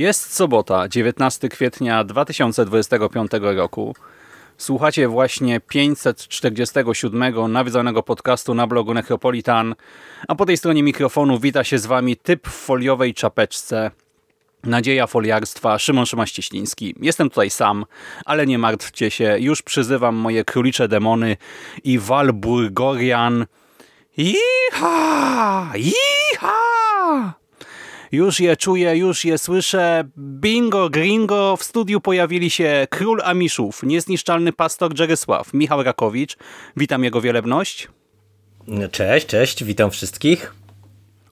Jest sobota, 19 kwietnia 2025 roku. Słuchacie właśnie 547 nawiedzonego podcastu na blogu Necropolitan, a po tej stronie mikrofonu wita się z wami typ w foliowej czapeczce, nadzieja foliarstwa, Szymon Szymaścieśliński. Jestem tutaj sam, ale nie martwcie się, już przyzywam moje królicze demony i Walburgorian. Iha! Iha! Już je czuję, już je słyszę. Bingo, gringo, w studiu pojawili się król Amiszów, niezniszczalny pastor Dżerysław, Michał Rakowicz. Witam jego wielebność. Cześć, cześć, witam wszystkich.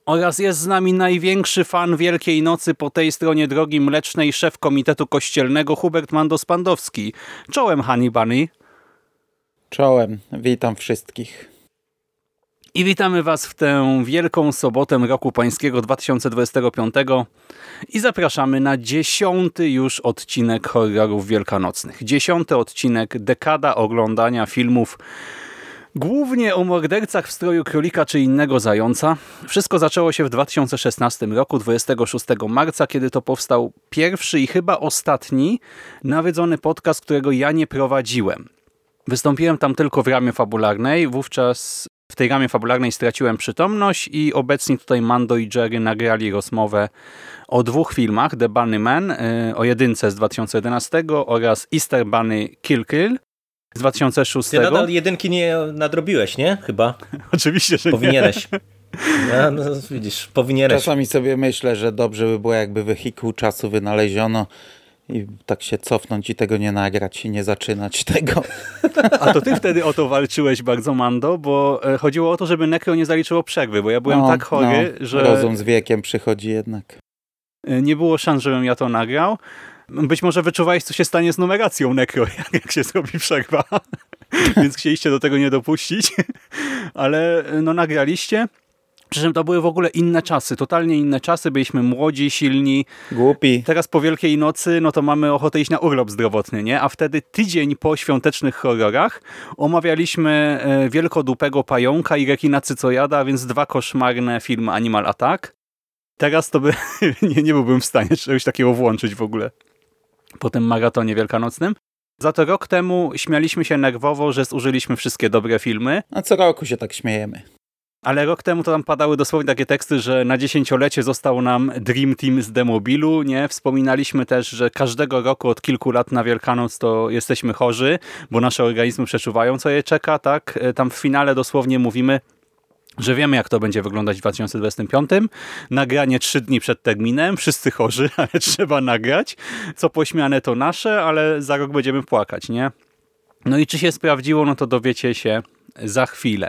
Oraz jest z nami największy fan Wielkiej Nocy po tej stronie drogi mlecznej, szef Komitetu Kościelnego Hubert Mandos-Pandowski. Czołem, Honey Bunny. Czołem, witam wszystkich. I witamy Was w tę wielką sobotę roku pańskiego 2025 i zapraszamy na dziesiąty już odcinek horrorów wielkanocnych. Dziesiąty odcinek, dekada oglądania filmów głównie o mordercach w stroju królika czy innego zająca. Wszystko zaczęło się w 2016 roku, 26 marca, kiedy to powstał pierwszy i chyba ostatni nawiedzony podcast, którego ja nie prowadziłem. Wystąpiłem tam tylko w ramie fabularnej, wówczas w tej ramie fabularnej straciłem przytomność i obecnie tutaj Mando i Jerry nagrali rozmowę o dwóch filmach, The Bunny Man, y, o jedynce z 2011 oraz Easter Bunny Kill Kill z 2006. Ty nadal jedynki nie nadrobiłeś, nie? Chyba. Oczywiście, że Powinieneś. No, no, widzisz, powinieneś. Czasami sobie myślę, że dobrze by było, jakby wehikuł czasu wynaleziono i tak się cofnąć i tego nie nagrać i nie zaczynać tego. A to ty wtedy o to walczyłeś bardzo, Mando, bo e, chodziło o to, żeby Necro nie zaliczyło przerwy, bo ja byłem No, tak chory, no, że Rozum z wiekiem przychodzi jednak. e, nie było szans, żebym ja to nagrał. Być może wyczuwałeś, co się stanie z numeracją Necro, jak, jak się zrobi przerwa, więc chcieliście do tego nie dopuścić, ale e, no nagraliście. Przy czym to były w ogóle inne czasy, totalnie inne czasy, byliśmy młodzi, silni, Głupi. Teraz po Wielkiej Nocy, no to mamy ochotę iść na urlop zdrowotny, nie? A wtedy tydzień po świątecznych horrorach omawialiśmy e, Wielkodupego Pająka i Rekina Cycojada, więc dwa koszmarne filmy Animal Attack. Teraz to by nie, nie byłbym w stanie czegoś takiego włączyć w ogóle po tym maratonie wielkanocnym. Za to rok temu śmialiśmy się nerwowo, że zużyliśmy wszystkie dobre filmy, A co roku się tak śmiejemy. Ale rok temu to tam padały dosłownie takie teksty, że na dziesięciolecie został nam Dream Team z Demobilu, nie? Wspominaliśmy też, że każdego roku od kilku lat na Wielkanoc to jesteśmy chorzy, bo nasze organizmy przeczuwają, co je czeka, tak? E, Tam w finale dosłownie mówimy, że wiemy, jak to będzie wyglądać w 2025. Nagranie trzy dni przed terminem, wszyscy chorzy, ale trzeba nagrać. Co pośmiane to nasze, ale za rok będziemy płakać, nie? No i czy się sprawdziło, no to dowiecie się za chwilę.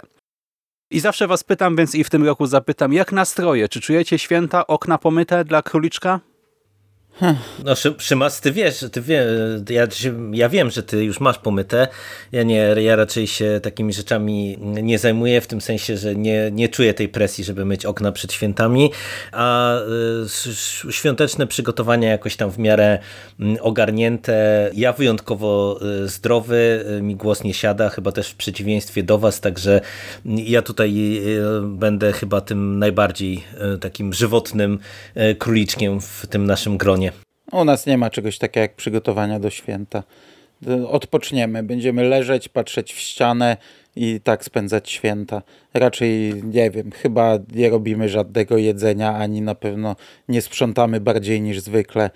I zawsze was pytam, więc i w tym roku zapytam, jak nastroje? Czy czujecie święta, okna pomyte dla króliczka? No Szy- Szymas, ty wiesz, ty wie, ja, ja wiem, że ty już masz pomyte. Ja nie, ja raczej się takimi rzeczami nie zajmuję, w tym sensie, że nie, nie czuję tej presji, żeby myć okna przed świętami, a y, świąteczne przygotowania jakoś tam w miarę mm, ogarnięte. Ja wyjątkowo y, zdrowy, y, mi głos nie siada, chyba też w przeciwieństwie do was, także ja tutaj będę chyba tym najbardziej takim żywotnym króliczkiem w tym naszym gronie. U nas nie ma czegoś takiego jak przygotowania do święta. Odpoczniemy, będziemy leżeć, patrzeć w ścianę i tak spędzać święta. Raczej, nie wiem, chyba nie robimy żadnego jedzenia, ani na pewno nie sprzątamy bardziej niż zwykle,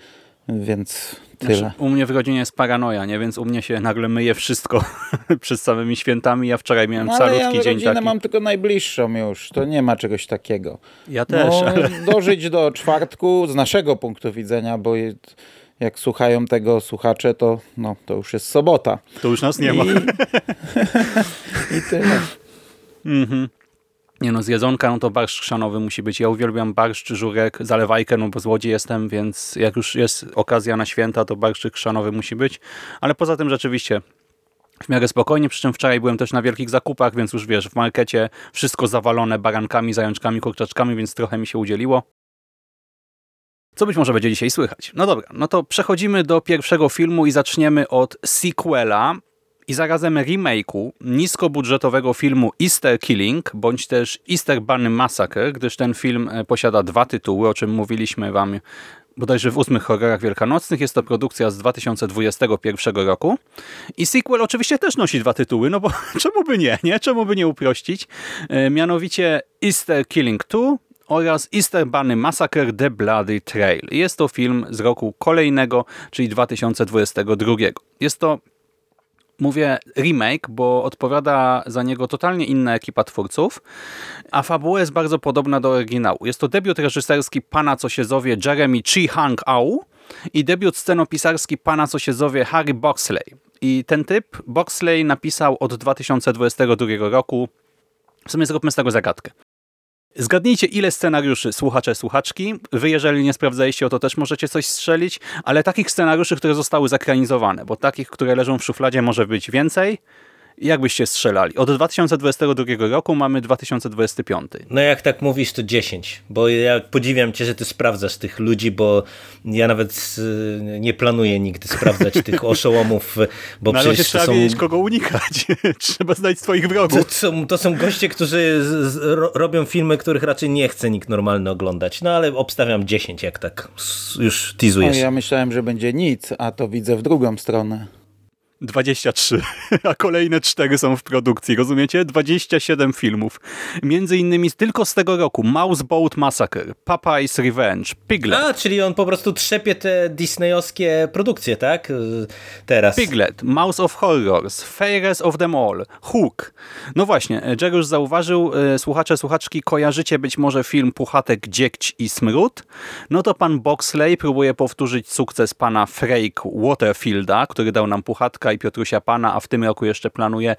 więc tyle. Znaczy, u mnie w rodzinie jest paranoja, nie? więc u mnie się nagle myje wszystko przed samymi świętami. Ja wczoraj miałem No, calutki ja dzień taki. mam tylko najbliższą już, to nie ma czegoś takiego. Ja też, no, ale Dożyć do czwartku z naszego punktu widzenia, bo jak słuchają tego słuchacze, to, no, to już jest sobota. To już nas nie ma. I, I tyle. Nie no, z jedzonka, no to barszcz chrzanowy musi być. Ja uwielbiam barszcz, żurek, zalewajkę, no bo złodziej jestem, więc jak już jest okazja na święta, to barszczyk chrzanowy musi być. Ale poza tym rzeczywiście w miarę spokojnie, przy czym wczoraj byłem też na wielkich zakupach, więc już wiesz, w markecie wszystko zawalone barankami, zajączkami, kurczaczkami, więc trochę mi się udzieliło. Co być może będzie dzisiaj słychać. No dobra, no to przechodzimy do pierwszego filmu i zaczniemy od sequela i zarazem remake'u niskobudżetowego filmu Easter Killing, bądź też Easter Bunny Massacre, gdyż ten film e, posiada dwa tytuły, o czym mówiliśmy wam bodajże w ósmych horrorach wielkanocnych. Jest to produkcja z 2021 roku. I sequel oczywiście też nosi dwa tytuły, no bo czemu by nie, nie? Czemu by nie uprościć? E, mianowicie Easter Killing 2 oraz Easter Bunny Massacre The Bloody Trail. Jest to film z roku kolejnego, czyli 2022. Jest to Mówię remake, bo odpowiada za niego totalnie inna ekipa twórców, a fabuła jest bardzo podobna do oryginału. Jest to debiut reżyserski pana, co się zowie Jeremy Chi Hang Au i debiut scenopisarski pana, co się zowie Harry Boxley. I ten typ Boxley napisał od 2022 roku. W sumie zróbmy z tego zagadkę. Zgadnijcie, ile scenariuszy słuchacze, słuchaczki. Wy, jeżeli nie sprawdzaliście, o to też możecie coś strzelić, ale takich scenariuszy, które zostały zakranizowane, bo takich, które leżą w szufladzie, może być więcej. Jak byście strzelali? Od 2022 roku mamy 2025. No jak tak mówisz, to 10, bo ja podziwiam cię, że ty sprawdzasz tych ludzi, bo ja nawet y, nie planuję nigdy sprawdzać tych oszołomów, bo no, ale przecież trzeba to są... wiedzieć, kogo unikać. trzeba znać swoich To wrogów. są, to są goście, którzy z, z, ro, robią filmy, których raczej nie chce nikt normalny oglądać. No ale obstawiam 10, jak tak już No, teasujesz. ja myślałem, że będzie nic, a to widzę w drugą stronę. 23, a kolejne 4 są w produkcji, rozumiecie? 27 filmów. Między innymi tylko z tego roku Mouseboat Massacre, Popeye's Revenge, Piglet, A, czyli on po prostu trzepie te disneyowskie produkcje, tak? Teraz. Piglet, Mouse of Horrors, Fairest of them all, Hook. No właśnie, Jerry już zauważył, e, słuchacze, słuchaczki, kojarzycie być może film Puchatek, Dziegć i Smród? No to pan Boxley próbuje powtórzyć sukces pana Frake Waterfielda, który dał nam Puchatka i Piotrusia Pana, a w tym roku jeszcze planuje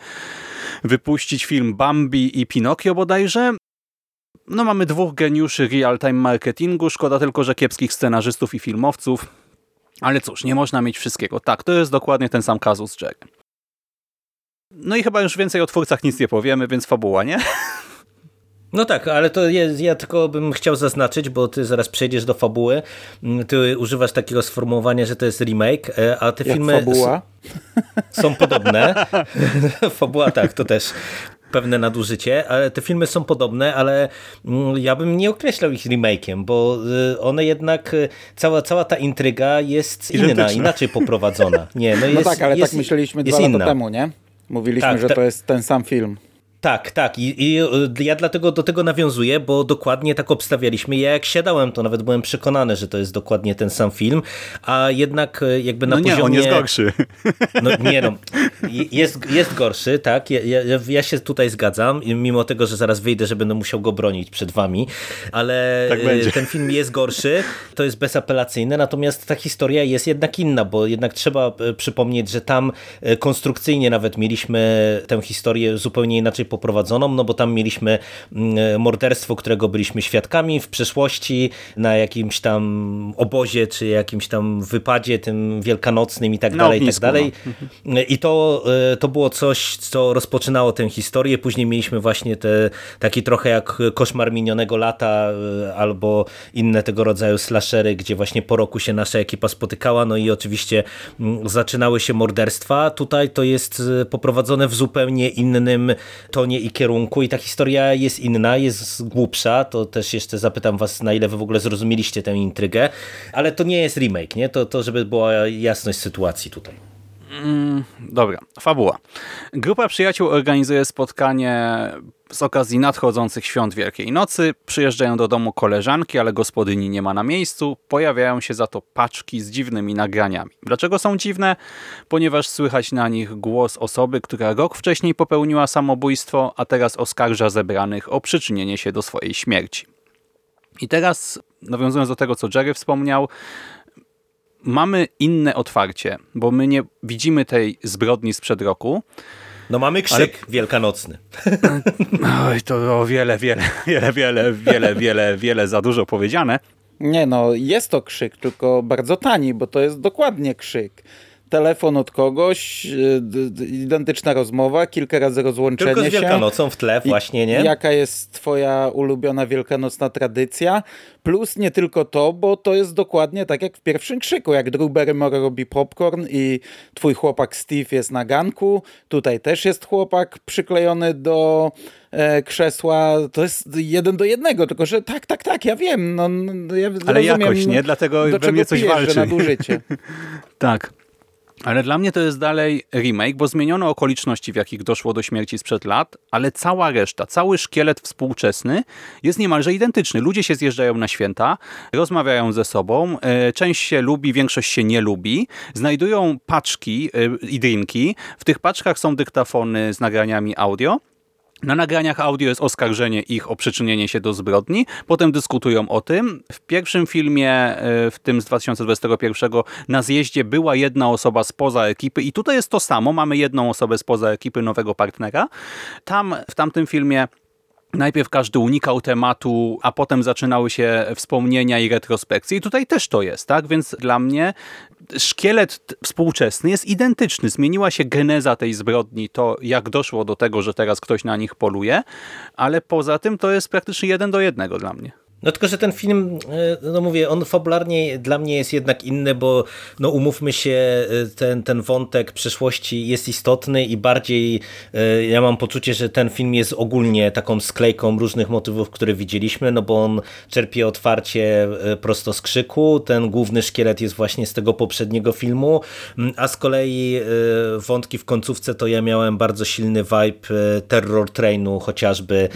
wypuścić film Bambi i Pinokio bodajże. No mamy dwóch geniuszy real-time marketingu, szkoda tylko, że kiepskich scenarzystów i filmowców. Ale cóż, nie można mieć wszystkiego. Tak, to jest dokładnie ten sam kazus z. No i chyba już więcej o twórcach nic nie powiemy, więc fabuła, nie? No tak, ale to jest, ja tylko bym chciał zaznaczyć, bo ty zaraz przejdziesz do fabuły. Mm, Ty używasz takiego sformułowania, że to jest remake, e, a te Jak filmy fabuła. są podobne. Fabuła tak, to też pewne nadużycie, ale te filmy są podobne, ale mm, ja bym nie określał ich remake'iem, bo y, one jednak, y, cała, cała ta intryga jest inna, inaczej poprowadzona. Nie, no, No jest, tak, ale jest, tak myśleliśmy dwa inna. lata temu, nie? Mówiliśmy, Tak, że tak. to jest ten sam film. Tak, tak. I, I y, ja dlatego do tego nawiązuję, bo dokładnie tak obstawialiśmy. Ja jak siadałem, to nawet byłem przekonany, że to jest dokładnie ten sam film, a jednak y, jakby na No nie, poziomie... on jest gorszy. No nie no, jest, jest gorszy, tak, ja, ja, ja się tutaj zgadzam, mimo tego, że zaraz wyjdę, że będę musiał go bronić przed wami, ale Tak e, ten film jest gorszy, to jest bezapelacyjne, natomiast ta historia jest jednak inna, bo jednak trzeba e, przypomnieć, że tam e, konstrukcyjnie nawet mieliśmy tę historię zupełnie inaczej poprowadzoną, no bo tam mieliśmy mm, morderstwo, którego byliśmy świadkami w przeszłości na jakimś tam obozie, czy jakimś tam wypadzie tym wielkanocnym i tak Na dalej, i tak dalej. I to, e, to było coś, co rozpoczynało tę historię. Później mieliśmy właśnie te, taki trochę jak koszmar minionego lata e, albo inne tego rodzaju slashery, gdzie właśnie po roku się nasza ekipa spotykała. No i oczywiście mm, zaczynały się morderstwa. Tutaj to jest e, poprowadzone w zupełnie innym tonie i kierunku i ta historia jest inna, jest głupsza. To też jeszcze zapytam was, na ile wy w ogóle zrozumieliście tę intrygę. Ale to nie jest remake, nie? To, to żeby była jasność sytuacji tutaj. Dobra, fabuła. Grupa przyjaciół organizuje spotkanie z okazji nadchodzących świąt Wielkiej Nocy. Przyjeżdżają do domu koleżanki, ale gospodyni nie ma na miejscu. Pojawiają się za to paczki z dziwnymi nagraniami. Dlaczego są dziwne? Ponieważ słychać na nich głos osoby, która rok wcześniej popełniła samobójstwo, a teraz oskarża zebranych o przyczynienie się do swojej śmierci. I teraz, nawiązując do tego, co Jerry wspomniał, mamy inne otwarcie, bo my nie widzimy tej zbrodni sprzed roku. No mamy krzyk wielkanocny. Oj, to o wiele, wiele, wiele, wiele, wiele, wiele, wiele za dużo powiedziane. Nie no, jest to krzyk, tylko bardzo tani, bo to jest dokładnie krzyk. Telefon od kogoś, y, identyczna rozmowa, kilka razy rozłączenie Tylko z się. Wielkanocą w tle właśnie, nie? Jaka jest twoja ulubiona wielkanocna tradycja? Plus nie tylko to, bo to jest dokładnie tak jak w pierwszym krzyku, jak Drew Barrymore robi popcorn i twój chłopak Steve jest na ganku, tutaj też jest chłopak przyklejony do e, krzesła, to jest jeden do jednego, tylko że tak, tak, tak, ja wiem, no, no ja Ale rozumiem, jakoś, nie? Dlatego do we mnie coś pijesz, walczy. Tak. Ale dla mnie to jest dalej remake, bo zmieniono okoliczności, w jakich doszło do śmierci sprzed lat, ale cała reszta, cały szkielet współczesny jest niemalże identyczny. Ludzie się zjeżdżają na święta, rozmawiają ze sobą, e, część się lubi, większość się nie lubi, znajdują paczki e, i drinki, w tych paczkach są dyktafony z nagraniami audio, na nagraniach audio jest oskarżenie ich o przyczynienie się do zbrodni, potem dyskutują o tym. W pierwszym filmie, e, w tym z 2021, na zjeździe była jedna osoba spoza ekipy i tutaj jest to samo, mamy jedną osobę spoza ekipy nowego partnera. Tam, w tamtym filmie Najpierw każdy unikał tematu, a potem zaczynały się wspomnienia i retrospekcje. I tutaj też to jest, tak? Więc dla mnie szkielet współczesny jest identyczny. Zmieniła się geneza tej zbrodni, to jak doszło do tego, że teraz ktoś na nich poluje, ale poza tym to jest praktycznie jeden do jednego dla mnie. No tylko, że ten film, e, no mówię, on fabularnie dla mnie jest jednak inny, bo no umówmy się, e, ten, ten wątek przeszłości jest istotny i bardziej e, ja mam poczucie, że ten film jest ogólnie taką sklejką różnych motywów, które widzieliśmy, no bo on czerpie otwarcie prosto z krzyku, ten główny szkielet jest właśnie z tego poprzedniego filmu, m, a z kolei wątki w końcówce to ja miałem bardzo silny vibe Terror Trainu chociażby,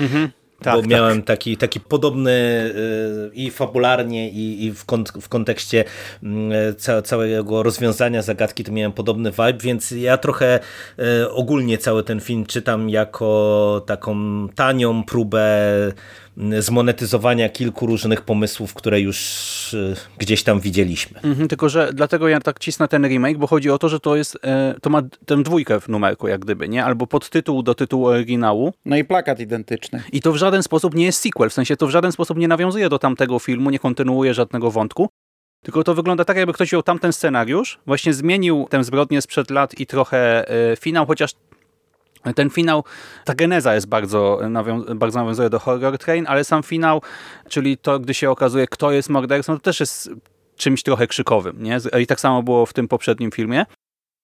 Tak, bo tak. miałem taki, taki podobny y, i fabularnie i, i w, kont w kontekście ca całego rozwiązania zagadki to miałem podobny vibe, więc ja trochę y, ogólnie cały ten film czytam jako taką tanią próbę zmonetyzowania kilku różnych pomysłów, które już y, gdzieś tam widzieliśmy. Mhm, tylko, że dlatego ja tak cisnę ten remake, bo chodzi o to, że to jest, e, to ma tę dwójkę w numerku jak gdyby, nie? Albo podtytuł do tytułu oryginału, No i plakat identyczny. I to w żaden sposób nie jest sequel, w sensie to w żaden sposób nie nawiązuje do tamtego filmu, nie kontynuuje żadnego wątku, tylko to wygląda tak, jakby ktoś wziął tamten scenariusz, właśnie zmienił tę zbrodnię sprzed lat i trochę e, finał, chociaż ten finał, ta geneza jest bardzo, nawią- bardzo nawiązuje do Horror Train, ale sam finał, czyli to, gdy się okazuje, kto jest mordercą, to też jest czymś trochę krzykowym, nie? I tak samo było w tym poprzednim filmie.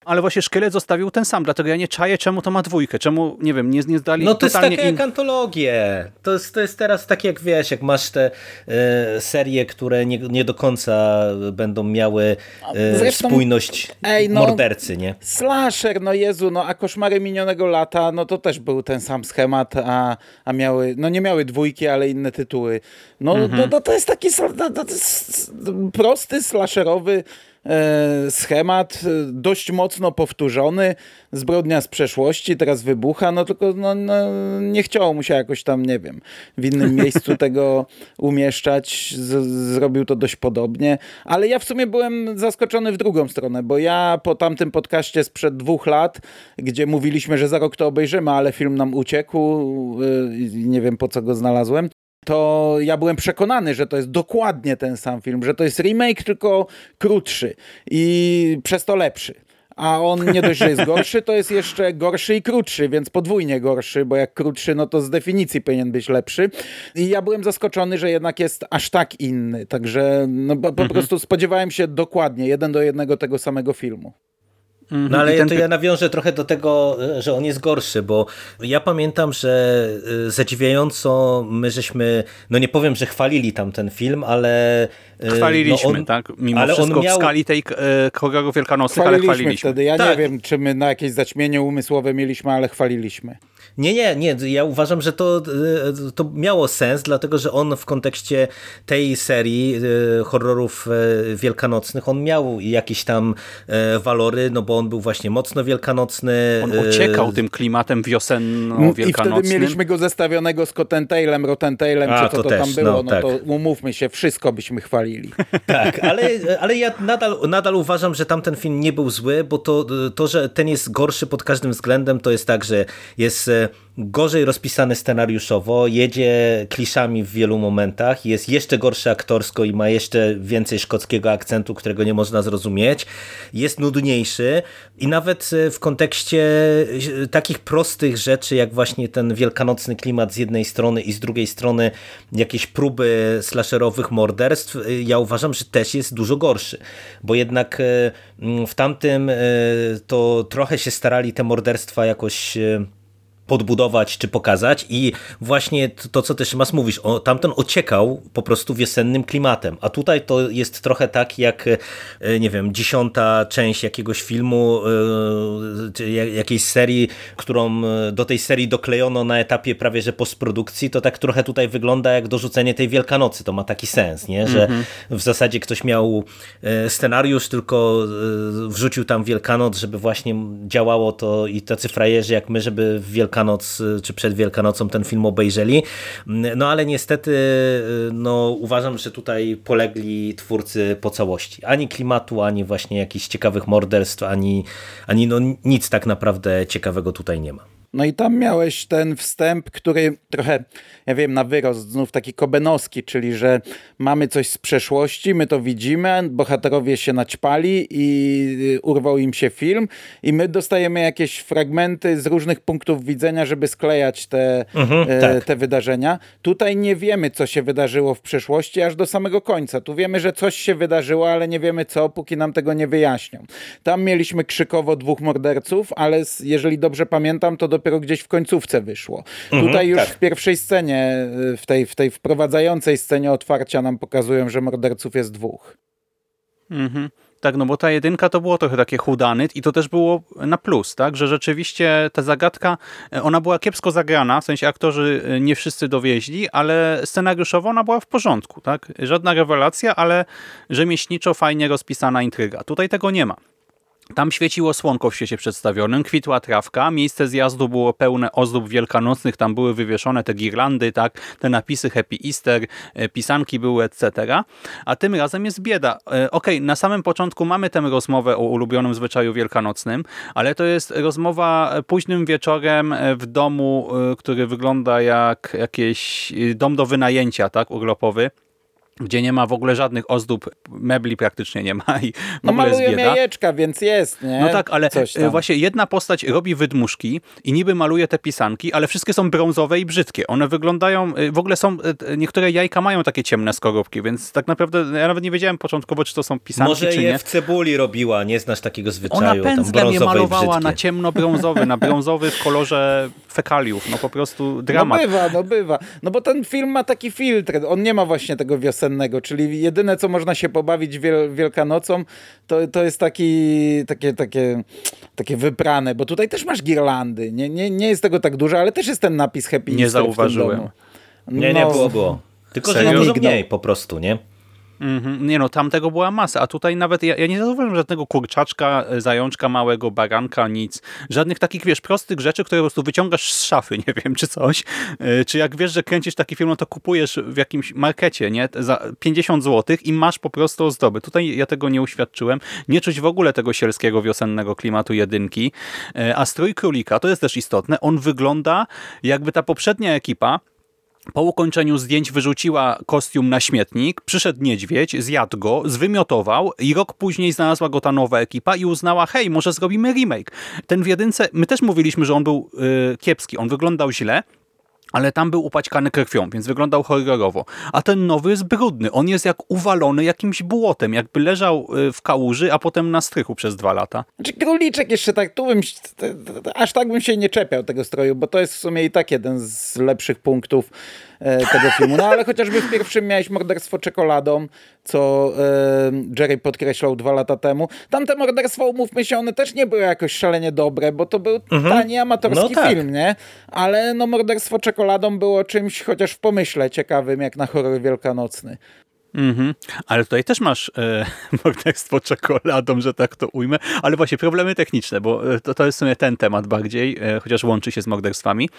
Ale właśnie szkielet zostawił ten sam, dlatego ja nie czaję, czemu to ma dwójkę, czemu, nie wiem, nie, nie zdali No to jest takie in- jak antologie. To jest, to jest teraz tak jak wiesz, jak masz te e, serie, które nie, nie do końca będą miały e, Zresztą- spójność Ej, no- mordercy, nie? Slasher, no Jezu, no a koszmary minionego lata, no to też był ten sam schemat, a, a miały, no nie miały dwójki, ale inne tytuły. No, no, no to jest taki no, to jest prosty, slasherowy schemat, e, dość mocno powtórzony, zbrodnia z przeszłości, teraz wybucha, no tylko no, no, nie chciało mu się jakoś tam, nie wiem, w innym miejscu tego umieszczać, z, zrobił to dość podobnie, ale ja w sumie byłem zaskoczony w drugą stronę, bo ja po tamtym podcaście sprzed dwóch lat, gdzie mówiliśmy, że za rok to obejrzymy, ale film nam uciekł yy, i nie wiem po co go znalazłem, to ja byłem przekonany, że to jest dokładnie ten sam film, że to jest remake, tylko krótszy i przez to lepszy. A on nie dość, że jest gorszy, to jest jeszcze gorszy i krótszy, więc podwójnie gorszy, bo jak krótszy, no to z definicji powinien być lepszy. I ja byłem zaskoczony, że jednak jest aż tak inny. Także no, po, po prostu spodziewałem się dokładnie jeden do jednego tego samego filmu. No ale ten to ja nawiążę trochę do tego, e, że on jest gorszy, bo ja pamiętam, że e, zadziwiająco my żeśmy, no nie powiem, że chwalili tam ten film, ale... e, Chwaliliśmy, no on, tak? Mimo ale on wszystko miał- w skali tej horrorów wielkanocnych, ale Chwaliliśmy, chwaliliśmy. wtedy. Ja Tak. nie wiem, czy my na jakieś zaćmienie umysłowe mieliśmy, ale chwaliliśmy. Nie, nie, nie. Ja uważam, że to, e, to miało sens, dlatego że on w kontekście tej serii e, horrorów e, wielkanocnych, on miał jakieś tam walory, no bo on był właśnie mocno wielkanocny. On ociekał tym klimatem wiosenno-wielkanocnym. I wtedy mieliśmy go zestawionego z Cotentailem, Rotentailem, czy co to, to też, tam było. No, no tak. to umówmy się, wszystko byśmy chwalili. Tak, ale, ale ja nadal, nadal uważam, że tamten film nie był zły, bo to, to, że ten jest gorszy pod każdym względem, to jest tak, że jest gorzej rozpisany scenariuszowo, jedzie kliszami w wielu momentach, jest jeszcze gorszy aktorsko i ma jeszcze więcej szkockiego akcentu, którego nie można zrozumieć, jest nudniejszy i nawet e, w kontekście e, takich prostych rzeczy, jak właśnie ten wielkanocny klimat z jednej strony i z drugiej strony jakieś próby slasherowych morderstw, e, ja uważam, że też jest dużo gorszy, bo jednak w tamtym to trochę się starali te morderstwa jakoś podbudować czy pokazać i właśnie to, co też Mas mówisz, o, tamten ociekał po prostu wiosennym klimatem, a tutaj to jest trochę tak jak, e, nie wiem, dziesiąta część jakiegoś filmu, e, czy jakiejś serii, którą e, do tej serii doklejono na etapie prawie, że postprodukcji, to tak trochę tutaj wygląda jak dorzucenie tej Wielkanocy, to ma taki sens, nie? że mm -hmm. w zasadzie ktoś miał scenariusz, tylko wrzucił tam Wielkanoc, żeby właśnie działało to i tacy frajerzy jak my, żeby w Wielkanoc Wielkanoc y, czy przed Wielkanocą ten film obejrzeli. No ale niestety y, no, uważam, że tutaj polegli twórcy po całości. Ani klimatu, ani właśnie jakichś ciekawych morderstw, ani, ani no, nic tak naprawdę ciekawego tutaj nie ma. No i tam miałeś ten wstęp, który trochę, ja wiem, na wyrost, znów taki kobenowski, czyli że mamy coś z przeszłości, my to widzimy, bohaterowie się naćpali i y, urwał im się film i my dostajemy jakieś fragmenty z różnych punktów widzenia, żeby sklejać te, mhm, e, tak. te wydarzenia. Tutaj nie wiemy, co się wydarzyło w przeszłości, aż do samego końca. Tu wiemy, że coś się wydarzyło, ale nie wiemy co, póki nam tego nie wyjaśnią. Tam mieliśmy krzykowo dwóch morderców, ale jeżeli dobrze pamiętam, to dopiero dopiero gdzieś w końcówce wyszło. Mhm, Tutaj już tak. w pierwszej scenie, w tej, w tej wprowadzającej scenie otwarcia nam pokazują, że morderców jest dwóch. Mhm. Tak, no bo ta jedynka to było trochę takie chudanyt i to też było na plus, tak, że rzeczywiście ta zagadka, e, ona była kiepsko zagrana, w sensie aktorzy e, nie wszyscy dowieźli, ale scenariuszowo ona była w porządku, tak, żadna rewelacja, ale rzemieślniczo fajnie rozpisana intryga. Tutaj tego nie ma. Tam świeciło słonko w świecie przedstawionym, kwitła trawka, miejsce zjazdu było pełne ozdób wielkanocnych, tam były wywieszone te girlandy, tak, te napisy Happy Easter, e, pisanki były, etc. A tym razem jest bieda. E, okej, okay, na samym początku mamy tę rozmowę o ulubionym zwyczaju wielkanocnym, ale to jest rozmowa późnym wieczorem e, w domu, który wygląda jak jakiś dom do wynajęcia, tak, urlopowy gdzie nie ma w ogóle żadnych ozdób, mebli praktycznie nie ma i w no ogóle maluje jest bieda. jajeczka, więc jest, nie? No tak, ale właśnie jedna postać robi wydmuszki i niby maluje te pisanki, ale wszystkie są brązowe i brzydkie. One wyglądają, y, w ogóle są, y, niektóre jajka mają takie ciemne skorupki, więc tak naprawdę ja nawet nie wiedziałem początkowo, czy to są pisanki, Może czy je nie. w cebuli robiła, nie znasz takiego zwyczaju. Ona pędzlem je malowała na ciemno-brązowy, na brązowy w kolorze fekaliów. No po prostu dramat. No bywa, no bywa. No bo ten film ma taki filtr, on nie ma właśnie tego wiosennego, czyli jedyne, co można się pobawić wiel Wielkanocą, to, to jest taki, takie, takie, takie wyprane, bo tutaj też masz girlandy. Nie, nie, nie jest tego tak dużo, ale też jest ten napis Happy Nie zauważyłem. Nie, nie, no, było, było. Tylko, że dużo mniej po prostu, nie? Mm-hmm. Nie no, tamtego była masa, a tutaj nawet ja, ja nie zauważyłem żadnego kurczaczka, e, zajączka małego, baranka, nic. Żadnych takich, wiesz, prostych rzeczy, które po prostu wyciągasz z szafy, nie wiem, czy coś. Yy, czy jak wiesz, że kręcisz taki film, no to kupujesz w jakimś markecie, nie? Za 50 zł i masz po prostu ozdoby. Tutaj ja tego nie uświadczyłem. Nie czuć w ogóle tego sielskiego, wiosennego klimatu jedynki. Yy, a strój królika, to jest też istotne, on wygląda jakby ta poprzednia ekipa po ukończeniu zdjęć wyrzuciła kostium na śmietnik, przyszedł niedźwiedź, zjadł go, zwymiotował i rok później znalazła go ta nowa ekipa i uznała, hej, może zrobimy remake. Ten w jedynce, my też mówiliśmy, że on był yy, kiepski, on wyglądał źle, ale tam był upaćkany krwią, więc wyglądał horrorowo. A ten nowy jest brudny. On jest jak uwalony jakimś błotem, jakby leżał y, w kałuży, a potem na strychu przez dwa lata. Znaczy króliczek jeszcze tak, tu bym, aż tak bym się nie czepiał tego stroju, bo to jest w sumie i tak jeden z lepszych punktów tego filmu. No ale chociażby w pierwszym miałeś morderstwo czekoladą, co e, Jerry podkreślał dwa lata temu. Tamte morderstwa, umówmy się, one też nie były jakoś szalenie dobre, bo to był tani amatorski No tak. film, nie? Ale no morderstwo czekoladą było czymś chociaż w pomyśle ciekawym, jak na horror wielkanocny. Mhm. Ale tutaj też masz e, morderstwo czekoladą, że tak to ujmę, ale właśnie problemy techniczne, bo e, to, to jest w sumie ten temat bardziej, e, chociaż łączy się z morderstwami.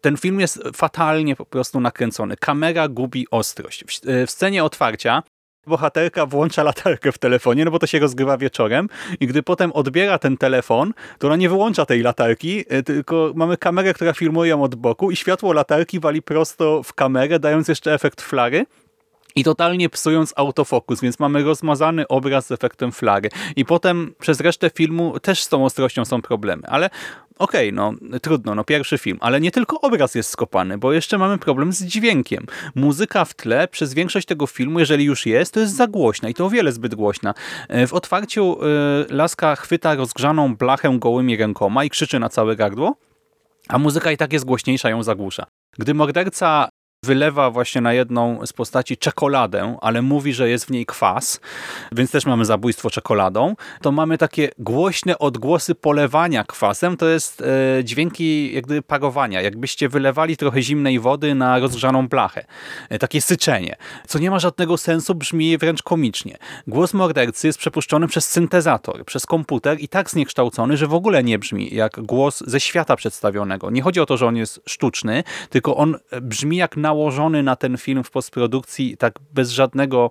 Ten film jest fatalnie po prostu nakręcony. Kamera gubi ostrość. W, e, w scenie otwarcia bohaterka włącza latarkę w telefonie, no bo to się rozgrywa wieczorem i gdy potem odbiera ten telefon, to ona nie wyłącza tej latarki, e, tylko mamy kamerę, która filmuje ją od boku i światło latarki wali prosto w kamerę, dając jeszcze efekt flary i totalnie psując autofokus, więc mamy rozmazany obraz z efektem flary. I potem przez resztę filmu też z tą ostrością są problemy, ale okej, no trudno, no pierwszy film, ale nie tylko obraz jest skopany, bo jeszcze mamy problem z dźwiękiem. Muzyka w tle przez większość tego filmu, jeżeli już jest, to jest za głośna i to o wiele zbyt głośna. E, W otwarciu e, Laska chwyta rozgrzaną blachę gołymi rękoma i krzyczy na całe gardło, a muzyka i tak jest głośniejsza, ją zagłusza. Gdy morderca wylewa właśnie na jedną z postaci czekoladę, ale mówi, że jest w niej kwas, więc też mamy zabójstwo czekoladą, to mamy takie głośne odgłosy polewania kwasem, to jest e, dźwięki jak gdyby parowania, jakbyście wylewali trochę zimnej wody na rozgrzaną blachę. E, takie syczenie, co nie ma żadnego sensu, brzmi wręcz komicznie. Głos mordercy jest przepuszczony przez syntezator, przez komputer i tak zniekształcony, że w ogóle nie brzmi jak głos ze świata przedstawionego. Nie chodzi o to, że on jest sztuczny, tylko on brzmi jak nałożony na ten film w postprodukcji, tak bez żadnego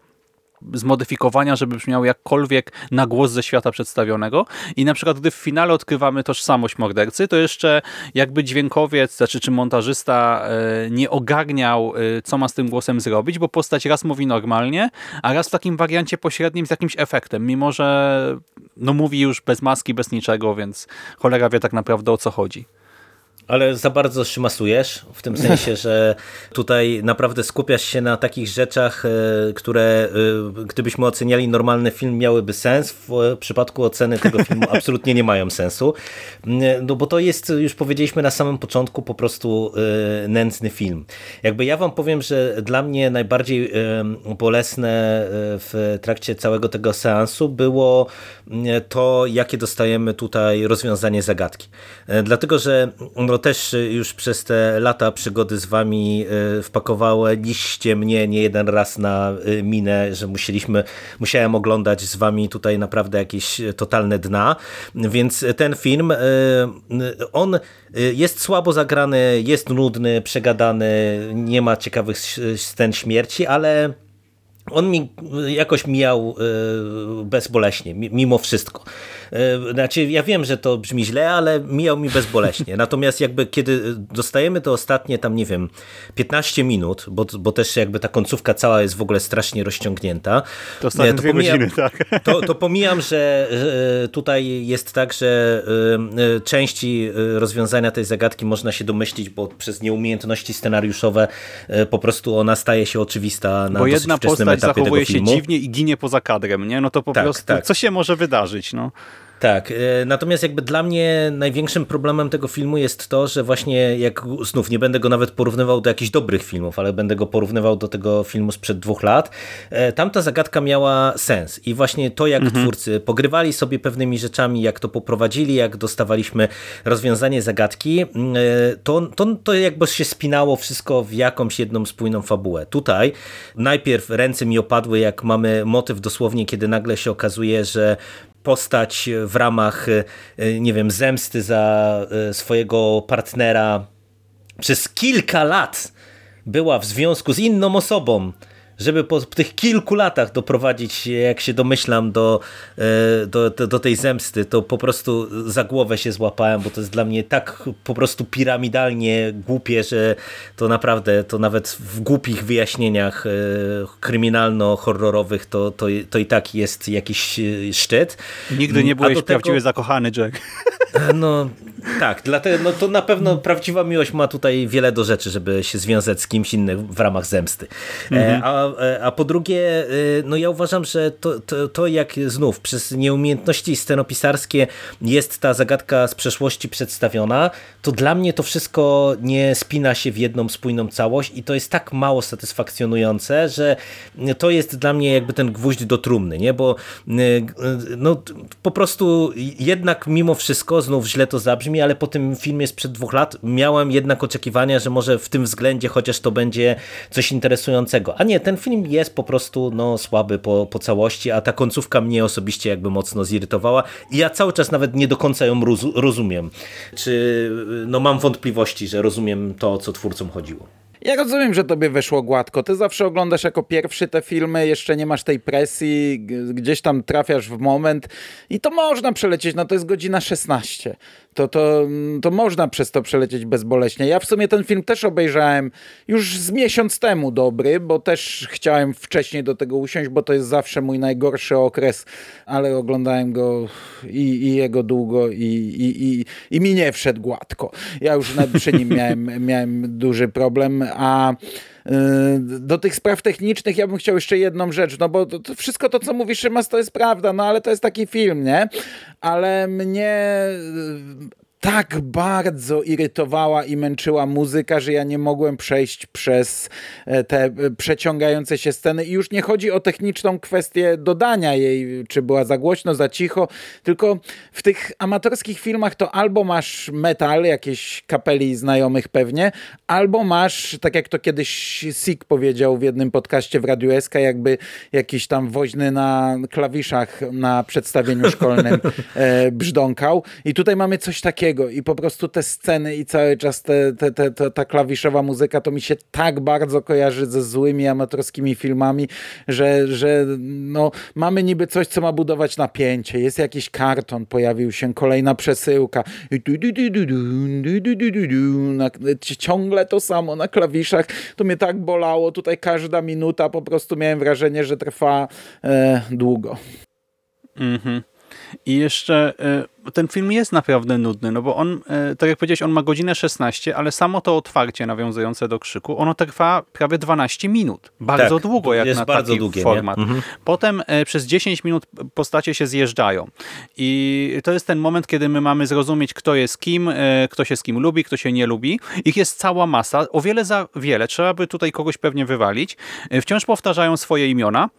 zmodyfikowania, żeby brzmiał jakkolwiek na głos ze świata przedstawionego. I na przykład, gdy w finale odkrywamy tożsamość mordercy, to jeszcze jakby dźwiękowiec, znaczy czy montażysta e, nie ogarniał, e, co ma z tym głosem zrobić, bo postać raz mówi normalnie, a raz w takim wariancie pośrednim z jakimś efektem, mimo że no mówi już bez maski, bez niczego, więc cholera wie tak naprawdę o co chodzi. Ale za bardzo szymasujesz, w tym sensie, że tutaj naprawdę skupiasz się na takich rzeczach, e, które e, gdybyśmy oceniali normalny film miałyby sens, w e, przypadku oceny tego filmu absolutnie nie mają sensu. Mm, No bo to jest, już powiedzieliśmy na samym początku, po prostu nędzny film. Jakby ja wam powiem, że dla mnie najbardziej bolesne w trakcie całego tego seansu było mm, to, jakie dostajemy tutaj rozwiązanie zagadki. Dlatego, że no też już przez te lata przygody z wami e, wpakowaliście mnie nie jeden raz na e, minę, że musieliśmy, musiałem oglądać z wami tutaj naprawdę jakieś totalne dna, więc ten film, on jest słabo zagrany, jest nudny, przegadany, nie ma ciekawych scen śmierci, ale on mi jakoś mijał bezboleśnie, mi- mimo wszystko. E, Znaczy, ja wiem, że to brzmi źle, ale mijał mi bezboleśnie. Natomiast jakby kiedy dostajemy te ostatnie tam, nie wiem, 15 minut, bo, bo też jakby ta końcówka cała jest w ogóle strasznie rozciągnięta. To ostatnie e, dwie pomijam- godziny, tak. to, to pomijam, że e, tutaj jest tak, że części rozwiązania tej zagadki można się domyślić, bo przez nieumiejętności scenariuszowe po prostu ona staje się oczywista na Bo dosyć jedna wczesnym postać etapie zachowuje tego się filmu. dziwnie i ginie poza kadrem, nie? No to po Tak, prostu, tak. co się może wydarzyć, no? Tak, e, natomiast jakby dla mnie największym problemem tego filmu jest to, że właśnie jak znów nie będę go nawet porównywał do jakichś dobrych filmów, ale będę go porównywał do tego filmu sprzed dwóch lat, e, tamta zagadka miała sens i właśnie to jak twórcy pogrywali sobie pewnymi rzeczami, jak to poprowadzili, jak dostawaliśmy rozwiązanie zagadki, mm, e, to, to, to jakby się spinało wszystko w jakąś jedną spójną fabułę. Tutaj najpierw ręce mi opadły, jak mamy motyw dosłownie, kiedy nagle się okazuje, że postać w ramach, e, nie wiem, zemsty za e, swojego partnera. Przez kilka lat była w związku z inną osobą, żeby po tych kilku latach doprowadzić, jak się domyślam, do, e, do, do, do tej zemsty, to po prostu za głowę się złapałem, bo to jest dla mnie tak po prostu piramidalnie głupie, że to naprawdę, to nawet w głupich wyjaśnieniach e, kryminalno-horrorowych to, to, to i tak jest jakiś e, szczyt. Nigdy nie byłeś tego- prawdziwie zakochany, Jack. no, Tak, dlatego no to na pewno prawdziwa miłość ma tutaj wiele do rzeczy, żeby się związać z kimś innym w ramach zemsty. E, a, e, a po drugie, e, no ja uważam, że to, to, to jak znów przez nieumiejętności scenopisarskie jest ta zagadka z przeszłości przedstawiona, to dla mnie to wszystko nie spina się w jedną spójną całość i to jest tak mało satysfakcjonujące, że to jest dla mnie jakby ten gwóźdź do trumny, nie? bo no, po prostu jednak mimo wszystko, znów źle to zabrzmi, ale po tym filmie sprzed dwóch lat miałem jednak oczekiwania, że może w tym względzie chociaż to będzie coś interesującego. A nie, ten film jest po prostu no, słaby po, po całości, a ta końcówka mnie osobiście jakby mocno zirytowała i ja cały czas nawet nie do końca ją rozumiem. Czy no, mam wątpliwości, że rozumiem to, o co twórcom chodziło. Ja rozumiem, że tobie wyszło gładko. Ty zawsze oglądasz jako pierwszy te filmy, jeszcze nie masz tej presji, gdzieś tam trafiasz w moment i to można przelecieć, no to jest godzina 16 to, to, to można przez to przelecieć bezboleśnie. Ja w sumie ten film też obejrzałem już z miesiąc temu dobry, bo też chciałem wcześniej do tego usiąść, bo to jest zawsze mój najgorszy okres, ale oglądałem go i, i jego długo i, i, i, i mi nie wszedł gładko. Ja już przy nim miałem, miałem duży problem, a do tych spraw technicznych ja bym chciał jeszcze jedną rzecz, no bo to, to wszystko to, co mówisz, Szymas, to jest prawda, no ale to jest taki film, nie? Ale mnie tak bardzo irytowała i męczyła muzyka, że ja nie mogłem przejść przez e, te e, przeciągające się sceny. I już nie chodzi o techniczną kwestię dodania jej, czy była za głośno, za cicho, tylko w tych amatorskich filmach to albo masz metal, jakieś kapeli znajomych pewnie, albo masz, tak jak to kiedyś Sik powiedział w jednym podcaście w Radiu SK, jakby jakiś tam woźny na klawiszach na przedstawieniu szkolnym e, brzdąkał. I tutaj mamy coś takiego, i po prostu te sceny i cały czas te, te, te, te, ta klawiszowa muzyka to mi się tak bardzo kojarzy ze złymi amatorskimi filmami, że, że no, mamy niby coś, co ma budować napięcie. Jest jakiś karton, pojawił się kolejna przesyłka. Ciągle to samo na klawiszach. To mnie tak bolało. Tutaj każda minuta po prostu miałem wrażenie, że trwa e, długo. Mhm. I jeszcze e, ten film jest naprawdę nudny, no bo on, e, tak jak powiedziałeś, on ma godzinę 16, ale samo to otwarcie nawiązujące do krzyku, ono trwa prawie 12 minut. Bardzo tak, długo jak na taki długie, format. Mhm. Potem e, przez 10 minut postacie się zjeżdżają. I to jest ten moment, kiedy my mamy zrozumieć, kto jest kim, kto się z kim lubi, kto się nie lubi. Ich jest cała masa, o wiele za wiele. Trzeba by tutaj kogoś pewnie wywalić. Wciąż powtarzają swoje imiona,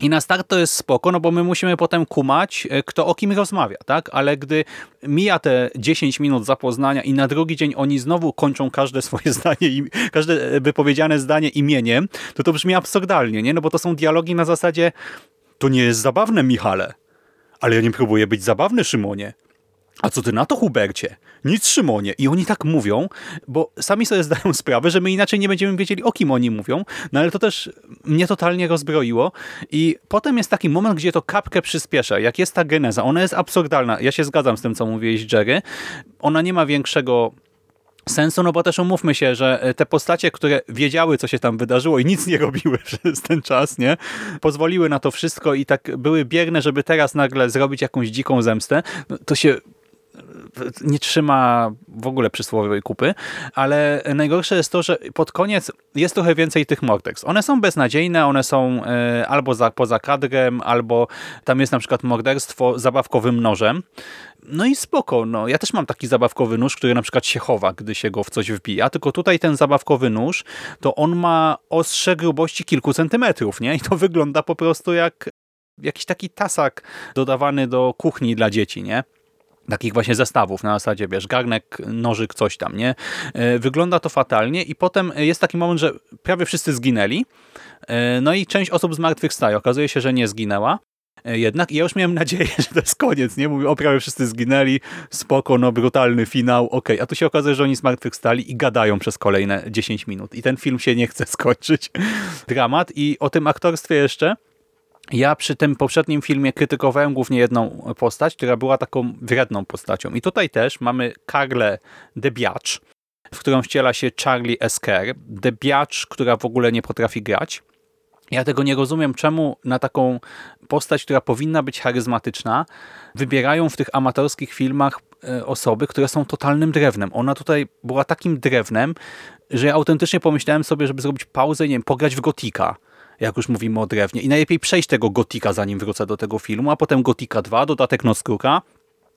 i na start to jest spoko, no bo my musimy potem kumać, e, kto o kim rozmawia, tak? Ale gdy mija te 10 minut zapoznania i na drugi dzień oni znowu kończą każde swoje zdanie, każde wypowiedziane zdanie imieniem, to to brzmi absurdalnie, nie? No bo to są dialogi na zasadzie to nie jest zabawne, Michale, ale ja nie próbuję być zabawny, Szymonie. A co ty na to, Hubercie? Nic, Szymonie. I oni tak mówią, bo sami sobie zdają sprawę, że my inaczej nie będziemy wiedzieli, o kim oni mówią, no ale to też mnie totalnie rozbroiło. I potem jest taki moment, gdzie to kapkę przyspiesza. Jak jest ta geneza, ona jest absurdalna. Ja się zgadzam z tym, co mówiłeś, Jerry. Ona nie ma większego sensu, no bo też umówmy się, że te postacie, które wiedziały, co się tam wydarzyło i nic nie robiły przez ten czas, nie? Pozwoliły na to wszystko i tak były bierne, żeby teraz nagle zrobić jakąś dziką zemstę, no to się nie trzyma w ogóle przysłowiowej kupy, ale najgorsze jest to, że pod koniec jest trochę więcej tych mordex. One są beznadziejne, one są e, albo za, poza kadrem, albo tam jest na przykład morderstwo zabawkowym nożem. No i spoko, no. ja też mam taki zabawkowy nóż, który na przykład się chowa, gdy się go w coś wbija, tylko tutaj ten zabawkowy nóż, to on ma ostrze grubości kilku centymetrów, nie? I to wygląda po prostu jak jakiś taki tasak dodawany do kuchni dla dzieci, nie? Takich właśnie zestawów na zasadzie, wiesz, garnek, nożyk, coś tam, nie? E, wygląda to fatalnie i potem jest taki moment, że prawie wszyscy zginęli, e, no i część osób zmartwychwstaje. Okazuje się, że nie zginęła. E, jednak ja już miałem nadzieję, że to jest koniec, nie? Mówię, o prawie wszyscy zginęli, spoko, no brutalny finał, okej. Okay. A tu się okazuje, że oni zmartwychwstali i gadają przez kolejne 10 minut. I ten film się nie chce skończyć. Dramat. I o tym aktorstwie jeszcze ja przy tym poprzednim filmie krytykowałem głównie jedną postać, która była taką wredną postacią. I tutaj też mamy Carlę Debiacz, w którą wciela się Charlie Esker. Debiacz, która w ogóle nie potrafi grać. Ja tego nie rozumiem, czemu na taką postać, która powinna być charyzmatyczna, wybierają w tych amatorskich filmach e, osoby, które są totalnym drewnem. Ona tutaj była takim drewnem, że ja autentycznie pomyślałem sobie, żeby zrobić pauzę nie wiem, pograć w Gotika, jak już mówimy o drewnie. I najlepiej przejść tego Gotika, zanim wrócę do tego filmu, a potem Gotika 2, dodatek Noskruka,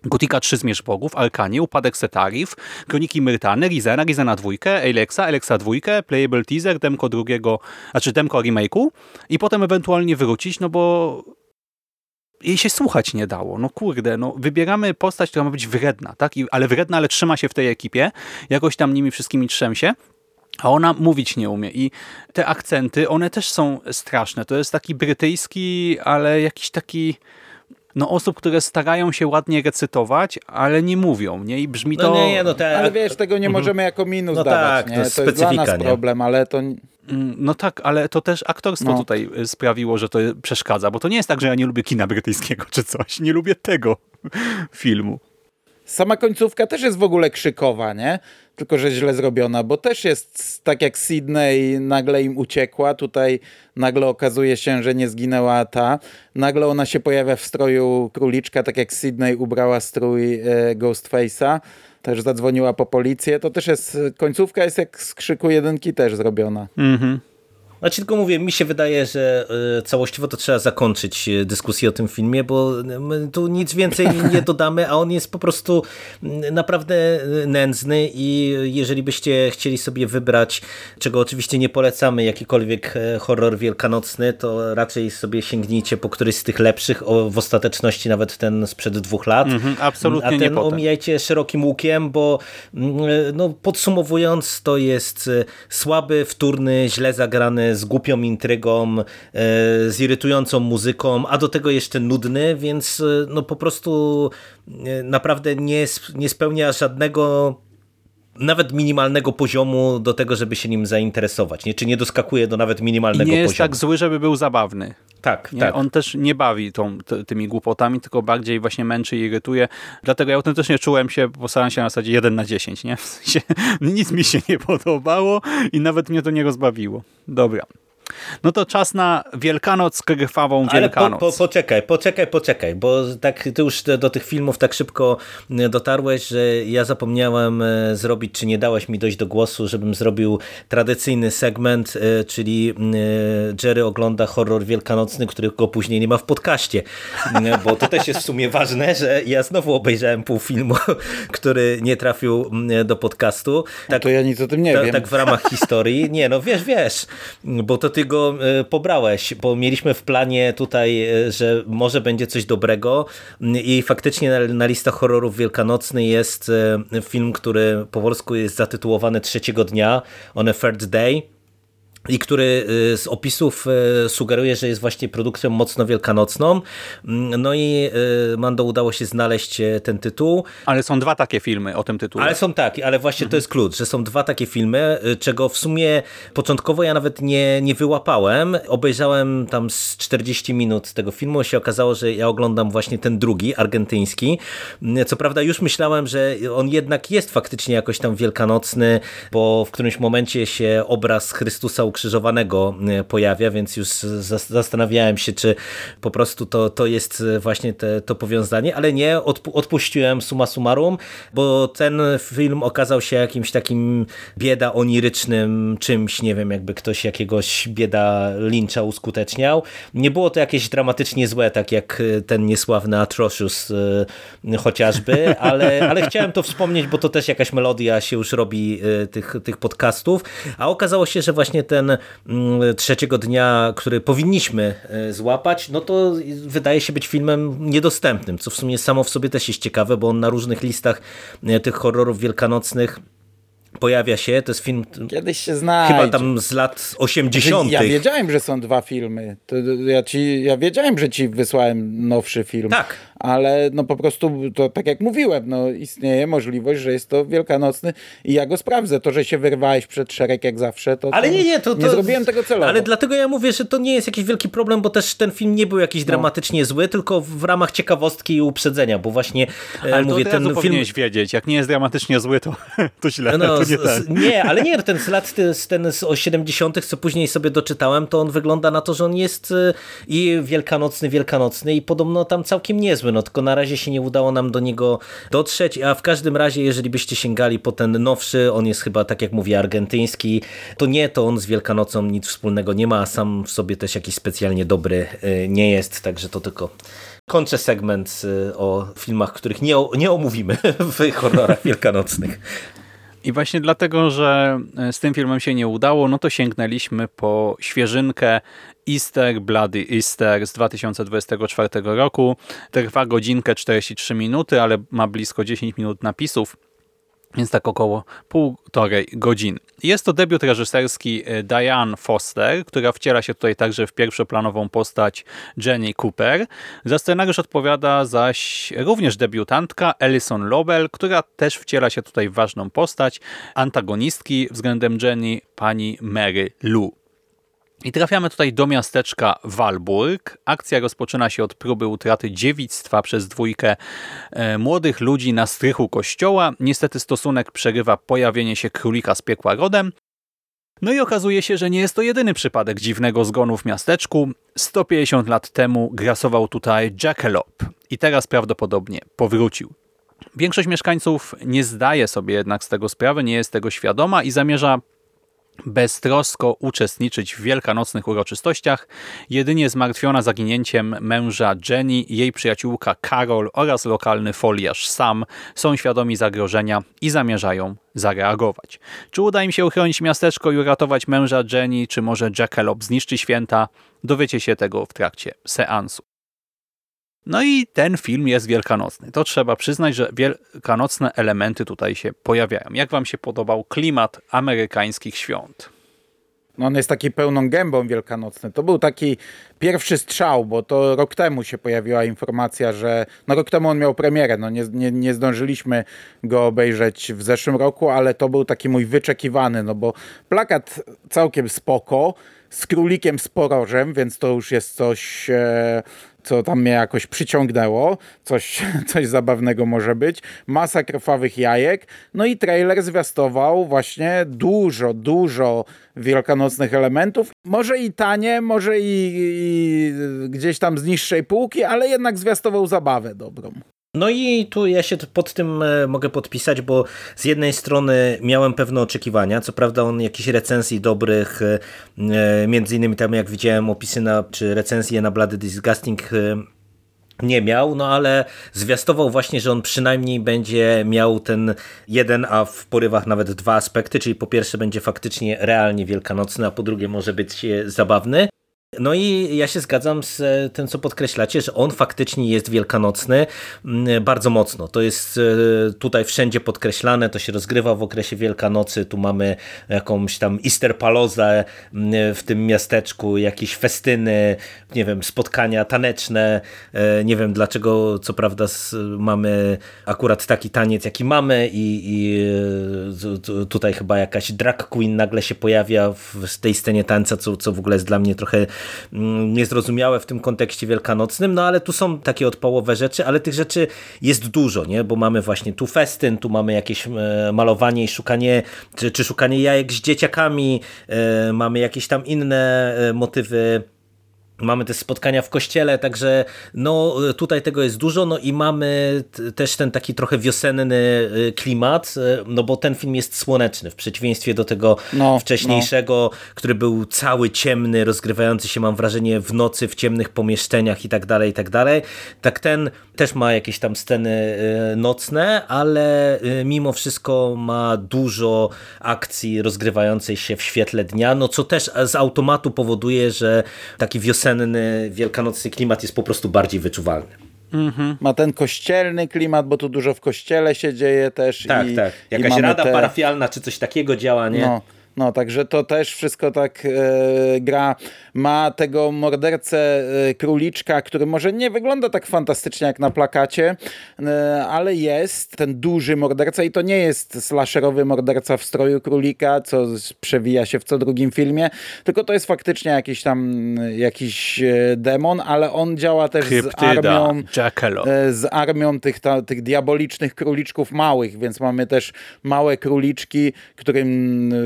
Gotika 3 Zmierzch Bogów, Arkanie, Upadek Setarif, Kroniki Myrtany, Rizena, Rizena dwójkę, Alexa, Alexa dwójkę, Playable Teaser, demko drugiego, znaczy demko remake'u i potem ewentualnie wrócić, no bo jej się słuchać nie dało. No kurde, no wybieramy postać, która ma być wredna, tak? I, ale wredna, ale trzyma się w tej ekipie, jakoś tam nimi wszystkimi trzęsie. A ona mówić nie umie i te akcenty, one też są straszne. To jest taki brytyjski, ale jakiś taki no osób, które starają się ładnie recytować, ale nie mówią, nie? I brzmi No to... nie, nie, no te, Ale wiesz, tego nie możemy jako minus No dawać, tak, nie? to To, jest jest dla nas nie? problem, ale to... Mm, No tak, ale to też aktorstwo No. tutaj y, sprawiło, że to przeszkadza, bo to nie jest tak, że ja nie lubię kina brytyjskiego czy coś. Nie lubię tego filmu. Sama końcówka też jest w ogóle krzykowa, nie? Tylko, że źle zrobiona, bo też jest tak jak Sydney nagle im uciekła, tutaj nagle okazuje się, że nie zginęła ta. Nagle ona się pojawia w stroju króliczka, tak jak Sydney ubrała strój e, Ghostface'a. Też zadzwoniła po policję. To też jest, końcówka jest jak z krzyku jedynki też zrobiona. Mhm. Znaczy tylko mówię, mi się wydaje, że y, całościowo to trzeba zakończyć y, dyskusję o tym filmie, bo my tu nic więcej nie dodamy, a on jest po prostu y, naprawdę nędzny i jeżeli byście chcieli sobie wybrać, czego oczywiście nie polecamy, jakikolwiek e, horror wielkanocny, to raczej sobie sięgnijcie po któryś z tych lepszych, o, w ostateczności nawet ten sprzed dwóch lat. Mhm, absolutnie a nie ten potem. omijajcie szerokim łukiem, bo mm, no, podsumowując, to jest e, słaby, wtórny, źle zagrany, z głupią intrygą, e, z irytującą muzyką, a do tego jeszcze nudny, więc e, no po prostu e, naprawdę nie, nie spełnia żadnego nawet minimalnego poziomu do tego, żeby się nim zainteresować. Nie? Czy nie doskakuje do nawet I minimalnego nie jest poziomu. tak zły, żeby był zabawny. tak, Nie? tak. On też nie bawi tą, ty, tymi głupotami, tylko bardziej właśnie męczy i irytuje. Dlatego ja autentycznie czułem się, postaram się na zasadzie 1 na 10. Nie? W sensie, nic mi się nie podobało i nawet mnie to nie rozbawiło. Dobra. No to czas na Wielkanoc, krwawą Ale Wielkanoc. po, po, poczekaj, poczekaj, poczekaj, bo tak ty już do tych filmów tak szybko e, dotarłeś, że ja zapomniałem e, zrobić, czy nie dałeś mi dojść do głosu, żebym zrobił tradycyjny segment, e, czyli Jerry ogląda horror wielkanocny, którego później nie ma w podcaście, bo to też jest w sumie ważne, że ja znowu obejrzałem pół filmu, który nie trafił do podcastu. Tak, To ja nic o tym nie ta, wiem. tak w ramach historii. Nie, no wiesz, wiesz, bo to ty go e, pobrałeś, bo mieliśmy w planie tutaj, e, że może będzie coś dobrego i faktycznie na, na listach horrorów wielkanocny jest e, film, który po polsku jest zatytułowany Trzeciego Dnia, on a Third Day. I który y, z opisów y, sugeruje, że jest właśnie produkcją mocno wielkanocną. Mm, No i y, Mando udało się znaleźć ten tytuł. Ale są dwa takie filmy o tym tytule. Ale są tak, ale właśnie to jest klucz, że są dwa takie filmy, czego w sumie początkowo ja nawet nie, nie wyłapałem. Obejrzałem tam z 40 minut tego filmu, się okazało, że ja oglądam właśnie ten drugi, argentyński. Y, Co prawda już myślałem, że on jednak jest faktycznie jakoś tam wielkanocny, bo w którymś momencie się obraz Chrystusa ukrzyżowanego y, pojawia, więc już zas- zastanawiałem się, czy po prostu to, to jest y, właśnie te, to powiązanie, ale nie, odpu- odpuściłem summa summarum, bo ten film okazał się jakimś takim bieda onirycznym czymś, nie wiem, jakby ktoś jakiegoś bieda Lyncha uskuteczniał. Nie było to jakieś dramatycznie złe, tak jak y, ten niesławny Atrocious chociażby, ale, ale chciałem to wspomnieć, bo to też jakaś melodia się już robi tych, tych podcastów, a okazało się, że właśnie ten mm, trzeciego dnia, który powinniśmy y, złapać, no to wydaje się być filmem niedostępnym, co w sumie samo w sobie też jest ciekawe, bo on na różnych listach y, tych horrorów wielkanocnych pojawia się. To jest film Kiedyś się znajdzie. chyba tam z lat 80. Ja wiedziałem, że są dwa filmy. To ja, ci, ja wiedziałem, że ci wysłałem nowszy film. Tak. Ale no po prostu, to tak jak mówiłem, no istnieje możliwość, że jest to wielkanocny i ja go sprawdzę. To, że się wyrwałeś przed szereg jak zawsze, to, Ale to nie, nie, to, to nie zrobiłem tego celowo. Ale dlatego ja mówię, że to nie jest jakiś wielki problem, bo też ten film nie był No. jakiś dramatycznie zły, tylko w ramach ciekawostki i uprzedzenia, bo właśnie e, Ale to mówię, razu ten film powinieneś wiedzieć. Jak nie jest dramatycznie zły, to, to źle. No, to nie z- nie, ale nie, ten z lat ten z o 70., co później sobie doczytałem, to on wygląda na to, że on jest y, i wielkanocny, wielkanocny i podobno tam całkiem niezły. No tylko na razie się nie udało nam do niego dotrzeć, a w każdym razie, jeżeli byście sięgali po ten nowszy, on jest chyba, tak jak mówię, argentyński, to nie, to on z Wielkanocą nic wspólnego nie ma, a sam w sobie też jakiś specjalnie dobry y, nie jest, także to tylko kończę segment y, o filmach, których nie, nie omówimy w horrorach wielkanocnych. I właśnie dlatego, że e, z tym filmem się nie udało, no to sięgnęliśmy po świeżynkę Easter, Bloody Easter z 2024 roku. Trwa godzinkę 43 minuty, ale ma blisko 10 minut napisów więc tak około półtorej godziny. Jest to debiut reżyserski e, Diane Foster, która wciela się tutaj także w pierwszoplanową postać Jenny Cooper. Za scenariusz odpowiada zaś również debiutantka Alison Lobel, która też wciela się tutaj w ważną postać antagonistki względem Jenny, pani Mary Lou. I trafiamy tutaj do miasteczka Walburg. Akcja rozpoczyna się od próby utraty dziewictwa przez dwójkę e, młodych ludzi na strychu kościoła. Niestety stosunek przerywa pojawienie się królika z piekła rodem. No i okazuje się, że nie jest to jedyny przypadek dziwnego zgonu w miasteczku. 150 lat temu grasował tutaj Jackalope i teraz prawdopodobnie powrócił. Większość mieszkańców nie zdaje sobie jednak z tego sprawy, nie jest tego świadoma i zamierza beztrosko uczestniczyć w wielkanocnych uroczystościach, jedynie zmartwiona zaginięciem męża Jenny, jej przyjaciółka Carol oraz lokalny foliarz Sam są świadomi zagrożenia i zamierzają zareagować. Czy uda im się uchronić miasteczko i uratować męża Jenny, czy może Jackalope zniszczy święta? Dowiecie się tego w trakcie seansu. No i ten film jest wielkanocny. To trzeba przyznać, że wielkanocne elementy tutaj się pojawiają. Jak wam się podobał klimat amerykańskich świąt? No on jest taki pełną gębą wielkanocny. To był taki pierwszy strzał, bo to rok temu się pojawiła informacja, że no rok temu on miał premierę, no nie, nie, nie zdążyliśmy go obejrzeć w zeszłym roku, ale to był taki mój wyczekiwany, no bo plakat całkiem spoko, z królikiem z porożem, więc to już jest coś... E co tam mnie jakoś przyciągnęło, coś, coś zabawnego może być, masa krwawych jajek, no i trailer zwiastował właśnie dużo, dużo wielkanocnych elementów, może i tanie, może i, i gdzieś tam z niższej półki, ale jednak zwiastował zabawę dobrą. No i tu ja się pod tym e, mogę podpisać, bo z jednej strony miałem pewne oczekiwania, co prawda on jakichś recenzji dobrych, e, e, między innymi tam jak widziałem opisy na, czy recenzje na Bloody Disgusting nie miał, no ale zwiastował właśnie, że on przynajmniej będzie miał ten jeden, a w porywach nawet dwa aspekty, czyli po pierwsze będzie faktycznie realnie wielkanocny, a po drugie może być zabawny. No i ja się zgadzam z e, tym, co podkreślacie, że on faktycznie jest wielkanocny mm, bardzo mocno. To jest e, tutaj wszędzie podkreślane, to się rozgrywa w okresie Wielkanocy. Tu mamy jakąś tam Easterpalozę mm, w tym miasteczku, jakieś festyny, nie wiem, spotkania taneczne. E, nie wiem dlaczego, co prawda mamy akurat taki taniec, jaki mamy i, i tutaj chyba jakaś drag queen nagle się pojawia w tej scenie tańca, co, co w ogóle jest dla mnie trochę niezrozumiałe w tym kontekście wielkanocnym, no ale tu są takie odpałowe rzeczy, ale tych rzeczy jest dużo, nie? bo mamy właśnie tu festyn, tu mamy jakieś e, malowanie i szukanie, czy, czy szukanie jajek z dzieciakami, e, mamy jakieś tam inne e, motywy Mamy te spotkania w kościele, także no tutaj tego jest dużo, no i mamy też ten taki trochę wiosenny y, klimat, y, no bo ten film jest słoneczny, w przeciwieństwie do tego no, wcześniejszego, no. który był cały ciemny, rozgrywający się mam wrażenie w nocy, w ciemnych pomieszczeniach i tak dalej, i tak dalej. Tak ten też ma jakieś tam sceny y, nocne, ale mimo wszystko ma dużo akcji rozgrywającej się w świetle dnia, no co też z automatu powoduje, że taki wiosenny wiosenny, wielkanocny klimat jest po prostu bardziej wyczuwalny. Mhm. Ma ten kościelny klimat, bo tu dużo w kościele się dzieje też. Tak, i, tak. Jakaś rada te... parafialna czy coś takiego działa, nie? No. No, także to też wszystko tak e, gra. Ma tego mordercę e, króliczka, który może nie wygląda tak fantastycznie jak na plakacie, e, ale jest ten duży morderca i to nie jest slasherowy morderca w stroju królika, co przewija się w co drugim filmie, tylko to jest faktycznie jakiś tam jakiś e, demon, ale on działa też Kryptyda, z armią e, z armią tych, ta, tych diabolicznych króliczków małych, więc mamy też małe króliczki, którym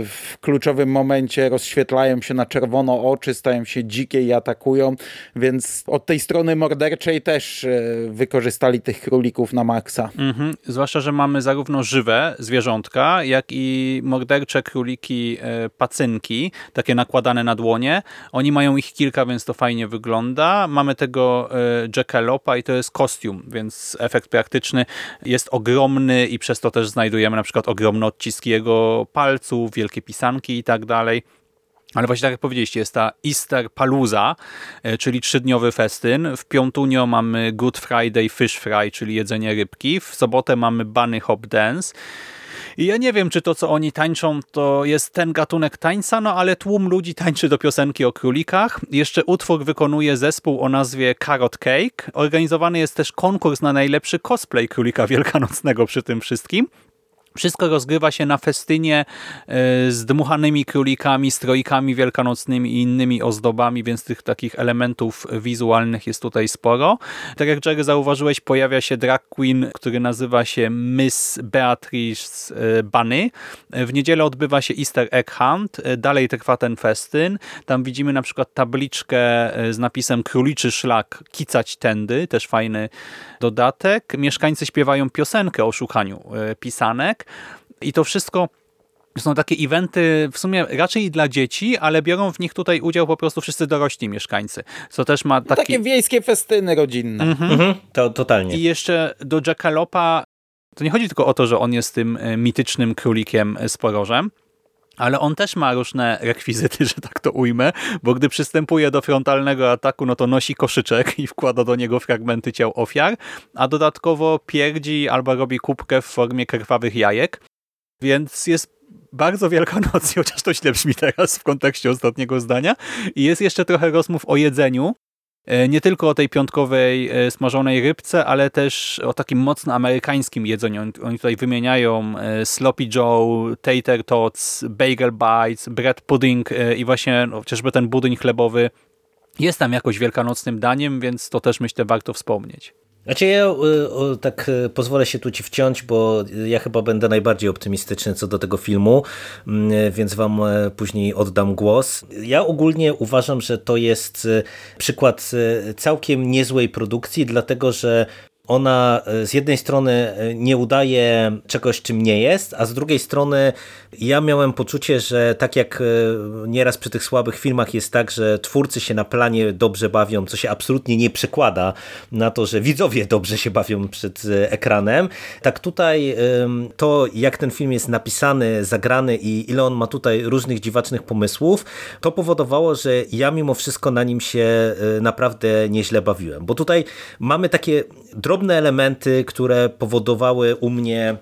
w kluczowym momencie rozświetlają się na czerwono oczy, stają się dzikie i atakują, więc od tej strony morderczej też e, wykorzystali tych królików na maksa. Mhm. Zwłaszcza, że mamy zarówno żywe zwierzątka, jak i mordercze króliki e, pacynki, takie nakładane na dłonie. Oni mają ich kilka, więc to fajnie wygląda. Mamy tego e, Jackalopa i to jest kostium, więc efekt praktyczny jest ogromny i przez to też znajdujemy na przykład ogromne odciski jego palców, wielkie i tak dalej. Ale właśnie tak jak powiedzieliście, jest ta Easter Palooza, e, czyli trzydniowy festyn. W piątunio mamy Good Friday Fish Fry, czyli jedzenie rybki. W sobotę mamy Bunny Hop Dance. I ja nie wiem, czy to, co oni tańczą, to jest ten gatunek tańca, no ale tłum ludzi tańczy do piosenki o królikach. Jeszcze utwór wykonuje zespół o nazwie Carrot Cake. Organizowany jest też konkurs na najlepszy cosplay królika wielkanocnego przy tym wszystkim. Wszystko rozgrywa się na festynie e, z dmuchanymi królikami, strojkami wielkanocnymi i innymi ozdobami, więc tych takich elementów wizualnych jest tutaj sporo. Tak jak Jerry zauważyłeś, pojawia się drag queen, który nazywa się Miss Beatrice e, Bunny. W niedzielę odbywa się Easter Egg Hunt, e, dalej trwa ten festyn. Tam widzimy na przykład tabliczkę z napisem Króliczy Szlak, kicać tędy, też fajny dodatek. Mieszkańcy śpiewają piosenkę o szukaniu pisanek. I to wszystko są takie eventy w sumie raczej dla dzieci, ale biorą w nich tutaj udział po prostu wszyscy dorośli mieszkańcy. Co też ma taki... Takie wiejskie festyny rodzinne. Mhm, to totalnie. I jeszcze do Jackalopa to nie chodzi tylko o to, że on jest tym e, mitycznym królikiem z porożem, ale on też ma różne rekwizyty, że tak to ujmę, bo gdy przystępuje do frontalnego ataku, no to nosi koszyczek i wkłada do niego fragmenty ciał ofiar, a dodatkowo pierdzi albo robi kubkę w formie krwawych jajek, więc jest bardzo wielkanoc, chociaż to źle brzmi teraz w kontekście ostatniego zdania. I jest jeszcze trochę rozmów o jedzeniu, nie tylko o tej piątkowej e, smażonej rybce, ale też o takim mocno amerykańskim jedzeniu. Oni tutaj wymieniają e, sloppy joe, tater tots, bagel bites, bread pudding i właśnie no, chociażby ten budyń chlebowy jest tam jakoś wielkanocnym daniem, więc to też myślę warto wspomnieć. Znaczy ja o, tak pozwolę się tu ci wciąć, bo ja chyba będę najbardziej optymistyczny co do tego filmu, mm, więc wam później oddam głos. Ja ogólnie uważam, że to jest przykład całkiem niezłej produkcji, dlatego że ona z jednej strony nie udaje czegoś, czym nie jest, a z drugiej strony ja miałem poczucie, że tak jak nieraz przy tych słabych filmach jest tak, że twórcy się na planie dobrze bawią, co się absolutnie nie przekłada na to, że widzowie dobrze się bawią przed ekranem, tak tutaj to jak ten film jest napisany, zagrany i ile on ma tutaj różnych dziwacznych pomysłów, to powodowało, że ja mimo wszystko na nim się naprawdę nieźle bawiłem, bo tutaj mamy takie drobne drobne elementy, które powodowały u mnie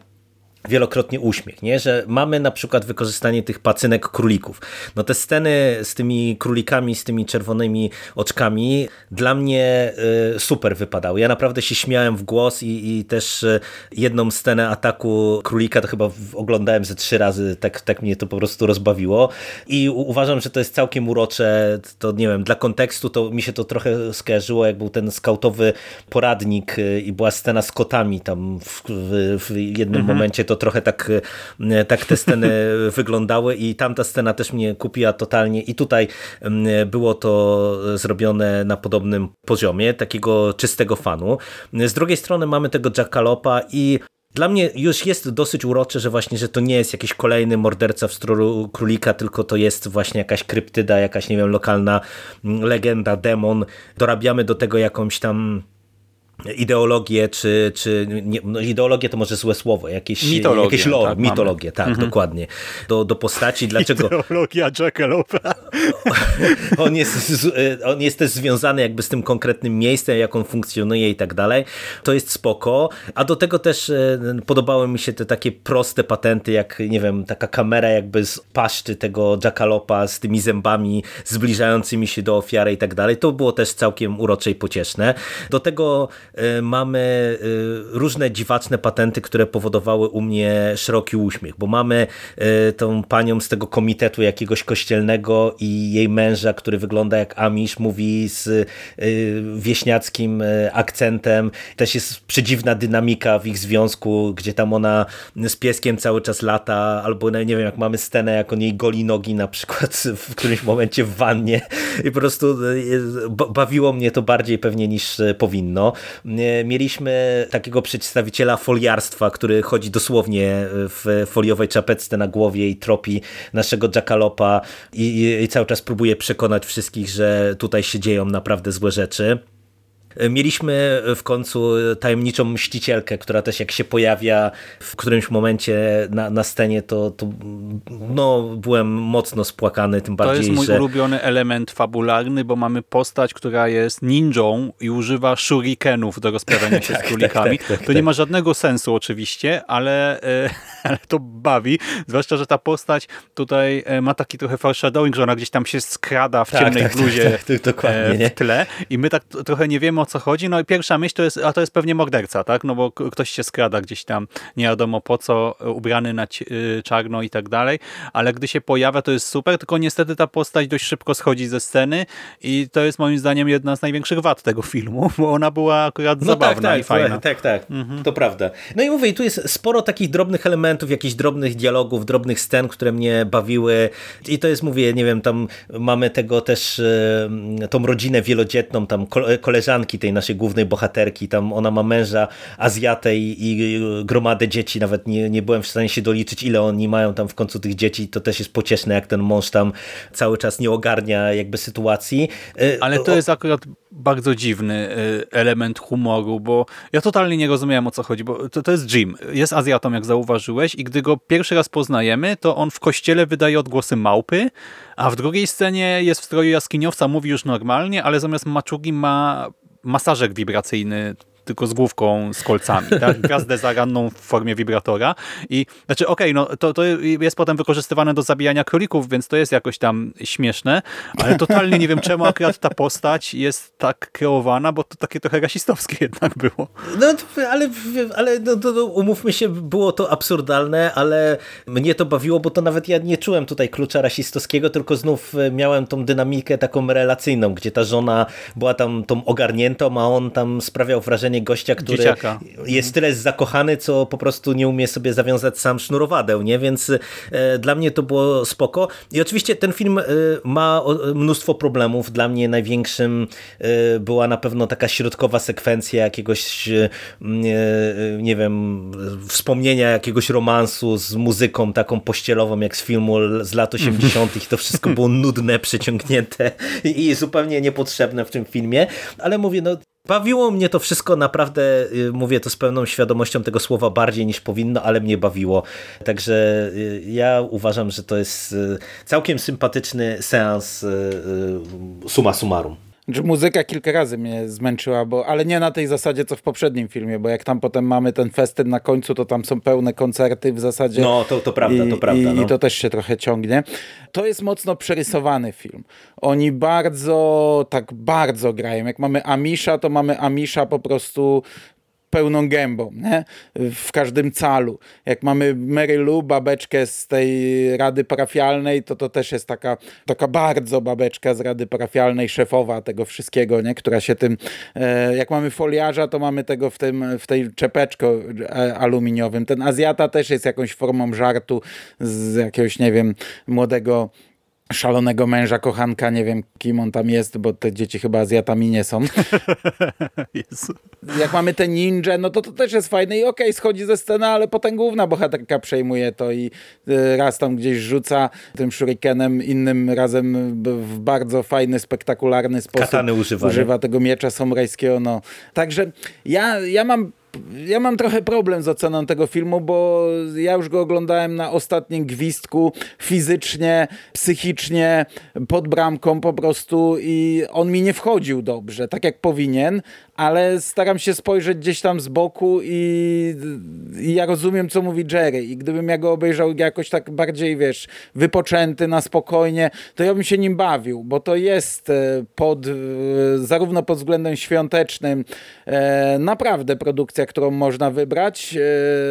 wielokrotnie uśmiech, nie? że mamy na przykład wykorzystanie tych pacynek królików. No te sceny z tymi królikami, z tymi czerwonymi oczkami dla mnie y, super wypadały. Ja naprawdę się śmiałem w głos i, i też y, jedną scenę ataku królika to chyba oglądałem ze trzy razy, tak, tak mnie to po prostu rozbawiło i uważam, że to jest całkiem urocze, to nie wiem, dla kontekstu to mi się to trochę skojarzyło, jak był ten skautowy poradnik y, i była scena z kotami tam w, w, w jednym mhm. momencie, to to trochę tak, e, tak te sceny wyglądały i tamta scena też mnie kupiła totalnie i tutaj było to zrobione na podobnym poziomie, takiego czystego fanu. Z drugiej strony mamy tego Jackalopa i dla mnie już jest dosyć urocze, że właśnie, że to nie jest jakiś kolejny morderca w stroju królika, tylko to jest właśnie jakaś kryptyda, jakaś, nie wiem, lokalna legenda, demon. Dorabiamy do tego jakąś tam ideologię, czy, czy nie, no ideologię to może złe słowo, jakieś, mitologię, jakieś lore, tak, mitologię, mamy. tak, mhm. dokładnie, do, do postaci, dlaczego... Ideologia Jackalopa. on, jest, on jest też związany jakby z tym konkretnym miejscem, jak on funkcjonuje i tak dalej, to jest spoko, a do tego też e, podobały mi się te takie proste patenty, jak, nie wiem, taka kamera jakby z paszczy tego Jackalopa z tymi zębami zbliżającymi się do ofiary i tak dalej, to było też całkiem urocze i pocieszne. Do tego mamy y, różne dziwaczne patenty, które powodowały u mnie szeroki uśmiech, bo mamy y, tą panią z tego komitetu jakiegoś kościelnego i jej męża, który wygląda jak Amish, mówi z wieśniackim akcentem. Też jest przedziwna dynamika w ich związku, gdzie tam ona z pieskiem cały czas lata, albo nie wiem, jak mamy scenę, jak on jej goli nogi na przykład w którymś momencie w wannie i po prostu bawiło mnie to bardziej pewnie niż powinno. Mieliśmy takiego przedstawiciela foliarstwa, który chodzi dosłownie w foliowej czapeczce na głowie i tropi naszego Jackalopa i, i, i cały czas próbuje przekonać wszystkich, że tutaj się dzieją naprawdę złe rzeczy. Mieliśmy w końcu tajemniczą mścicielkę, która też jak się pojawia w którymś momencie na, na scenie, to, to no, byłem mocno spłakany, tym bardziej, To jest mój że... ulubiony element fabularny, bo mamy postać, która jest ninją i używa shurikenów do rozprawiania się Tak, z królikami. tak, tak, tak, to nie tak. ma żadnego sensu oczywiście, ale, e, ale to bawi, zwłaszcza, że ta postać tutaj e, ma taki trochę foreshadowing, że ona gdzieś tam się skrada w Tak, ciemnej tak, tak, bluzie tak, tak, e, w tle i my tak trochę nie wiemy o co chodzi, no i pierwsza myśl to jest, a to jest pewnie morderca, tak, no bo ktoś się skrada gdzieś tam, nie wiadomo po co, ubrany na y, czarno i tak dalej, ale gdy się pojawia to jest super, tylko niestety ta postać dość szybko schodzi ze sceny i to jest moim zdaniem jedna z największych wad tego filmu, bo ona była akurat No zabawna tak, i tak, fajna. słuchaj, tak, tak, to prawda. No i mówię, tu jest sporo takich drobnych elementów, jakichś drobnych dialogów, drobnych scen, które mnie bawiły. I to jest, mówię, nie wiem, tam mamy tego też, tą rodzinę wielodzietną, tam kole- koleżanki tej naszej głównej bohaterki, tam ona ma męża Azjatę i, i gromadę dzieci, nawet nie, nie byłem w stanie się doliczyć, ile oni mają tam w końcu tych dzieci, to też jest pocieszne, jak ten mąż tam cały czas nie ogarnia jakby sytuacji. E, Ale to jest akurat bardzo dziwny y, element humoru, bo ja totalnie nie rozumiałem o co chodzi, bo to, to jest Jim, jest Azjatą jak zauważyłeś i gdy go pierwszy raz poznajemy, to on w kościele wydaje odgłosy małpy, a w drugiej scenie jest w stroju jaskiniowca, mówi już normalnie, ale zamiast maczugi ma masażek wibracyjny tylko z główką, z kolcami, tak? Gwiazdę zaranną w formie wibratora i znaczy okej, no to, to jest potem wykorzystywane do zabijania królików, więc to jest jakoś tam śmieszne, ale totalnie nie wiem czemu akurat ta postać jest tak kreowana, bo to takie trochę rasistowskie jednak było. No, ale, ale no, umówmy się, było to absurdalne, ale mnie to bawiło, bo to nawet ja nie czułem tutaj klucza rasistowskiego, tylko znów e, miałem tą dynamikę taką relacyjną, gdzie ta żona była tam tą ogarniętą, a on tam sprawiał wrażenie gościa, który Dzieciaka. jest tyle zakochany, co po prostu nie umie sobie zawiązać sam sznurowadeł, nie? Więc e, dla mnie to było spoko. I oczywiście ten film e, ma mnóstwo problemów. Dla mnie największym e, była na pewno taka środkowa sekwencja jakiegoś, nie wiem, wspomnienia jakiegoś romansu z muzyką taką pościelową, jak z filmu z lat 80. i to wszystko było nudne, przeciągnięte i zupełnie niepotrzebne w tym filmie. Ale mówię, no Bawiło mnie to wszystko naprawdę, y, mówię to z pełną świadomością tego słowa bardziej niż powinno, ale mnie bawiło. Także y, ja uważam, że to jest y, całkiem sympatyczny seans summa summarum. Że muzyka kilka razy mnie zmęczyła, bo, ale nie na tej zasadzie, co w poprzednim filmie, bo jak tam potem mamy ten festyn na końcu, to tam są pełne koncerty w zasadzie. No, to- to prawda, I, to prawda, I, no. I to też się trochę ciągnie. To jest mocno przerysowany film. Oni bardzo, tak bardzo grają. Jak mamy Amisza, to mamy Amisza po prostu pełną gębą, nie? w każdym calu. Jak mamy Mary Lou, babeczkę z tej rady parafialnej, to to też jest taka, taka bardzo babeczka z rady parafialnej, szefowa tego wszystkiego, nie? która się tym, e, jak mamy foliarza, to mamy tego w, tym, w tej czepeczko e, aluminiowym. Ten Azjata też jest jakąś formą żartu z jakiegoś, nie wiem, młodego szalonego męża, kochanka, nie wiem kim on tam jest, bo te dzieci chyba Azjatami nie są. Jezu. Jak mamy te ninja, no to to też jest fajne i okej, schodzi ze sceny, ale potem główna bohaterka przejmuje to i y, raz tam gdzieś rzuca tym shurikenem, innym razem w bardzo fajny, spektakularny sposób Katany używa, używa tego miecza samurajskiego. No. Także ja, ja mam ja mam trochę problem z oceną tego filmu, bo ja już go oglądałem na ostatnim gwizdku fizycznie, psychicznie, pod bramką po prostu i on mi nie wchodził dobrze, tak jak powinien, ale staram się spojrzeć gdzieś tam z boku i, i ja rozumiem, co mówi Jerry. I gdybym ja go obejrzał jakoś tak bardziej, wiesz, wypoczęty, na spokojnie, to ja bym się nim bawił, bo to jest e, pod, e, zarówno pod względem świątecznym e, naprawdę produkcja, którą można wybrać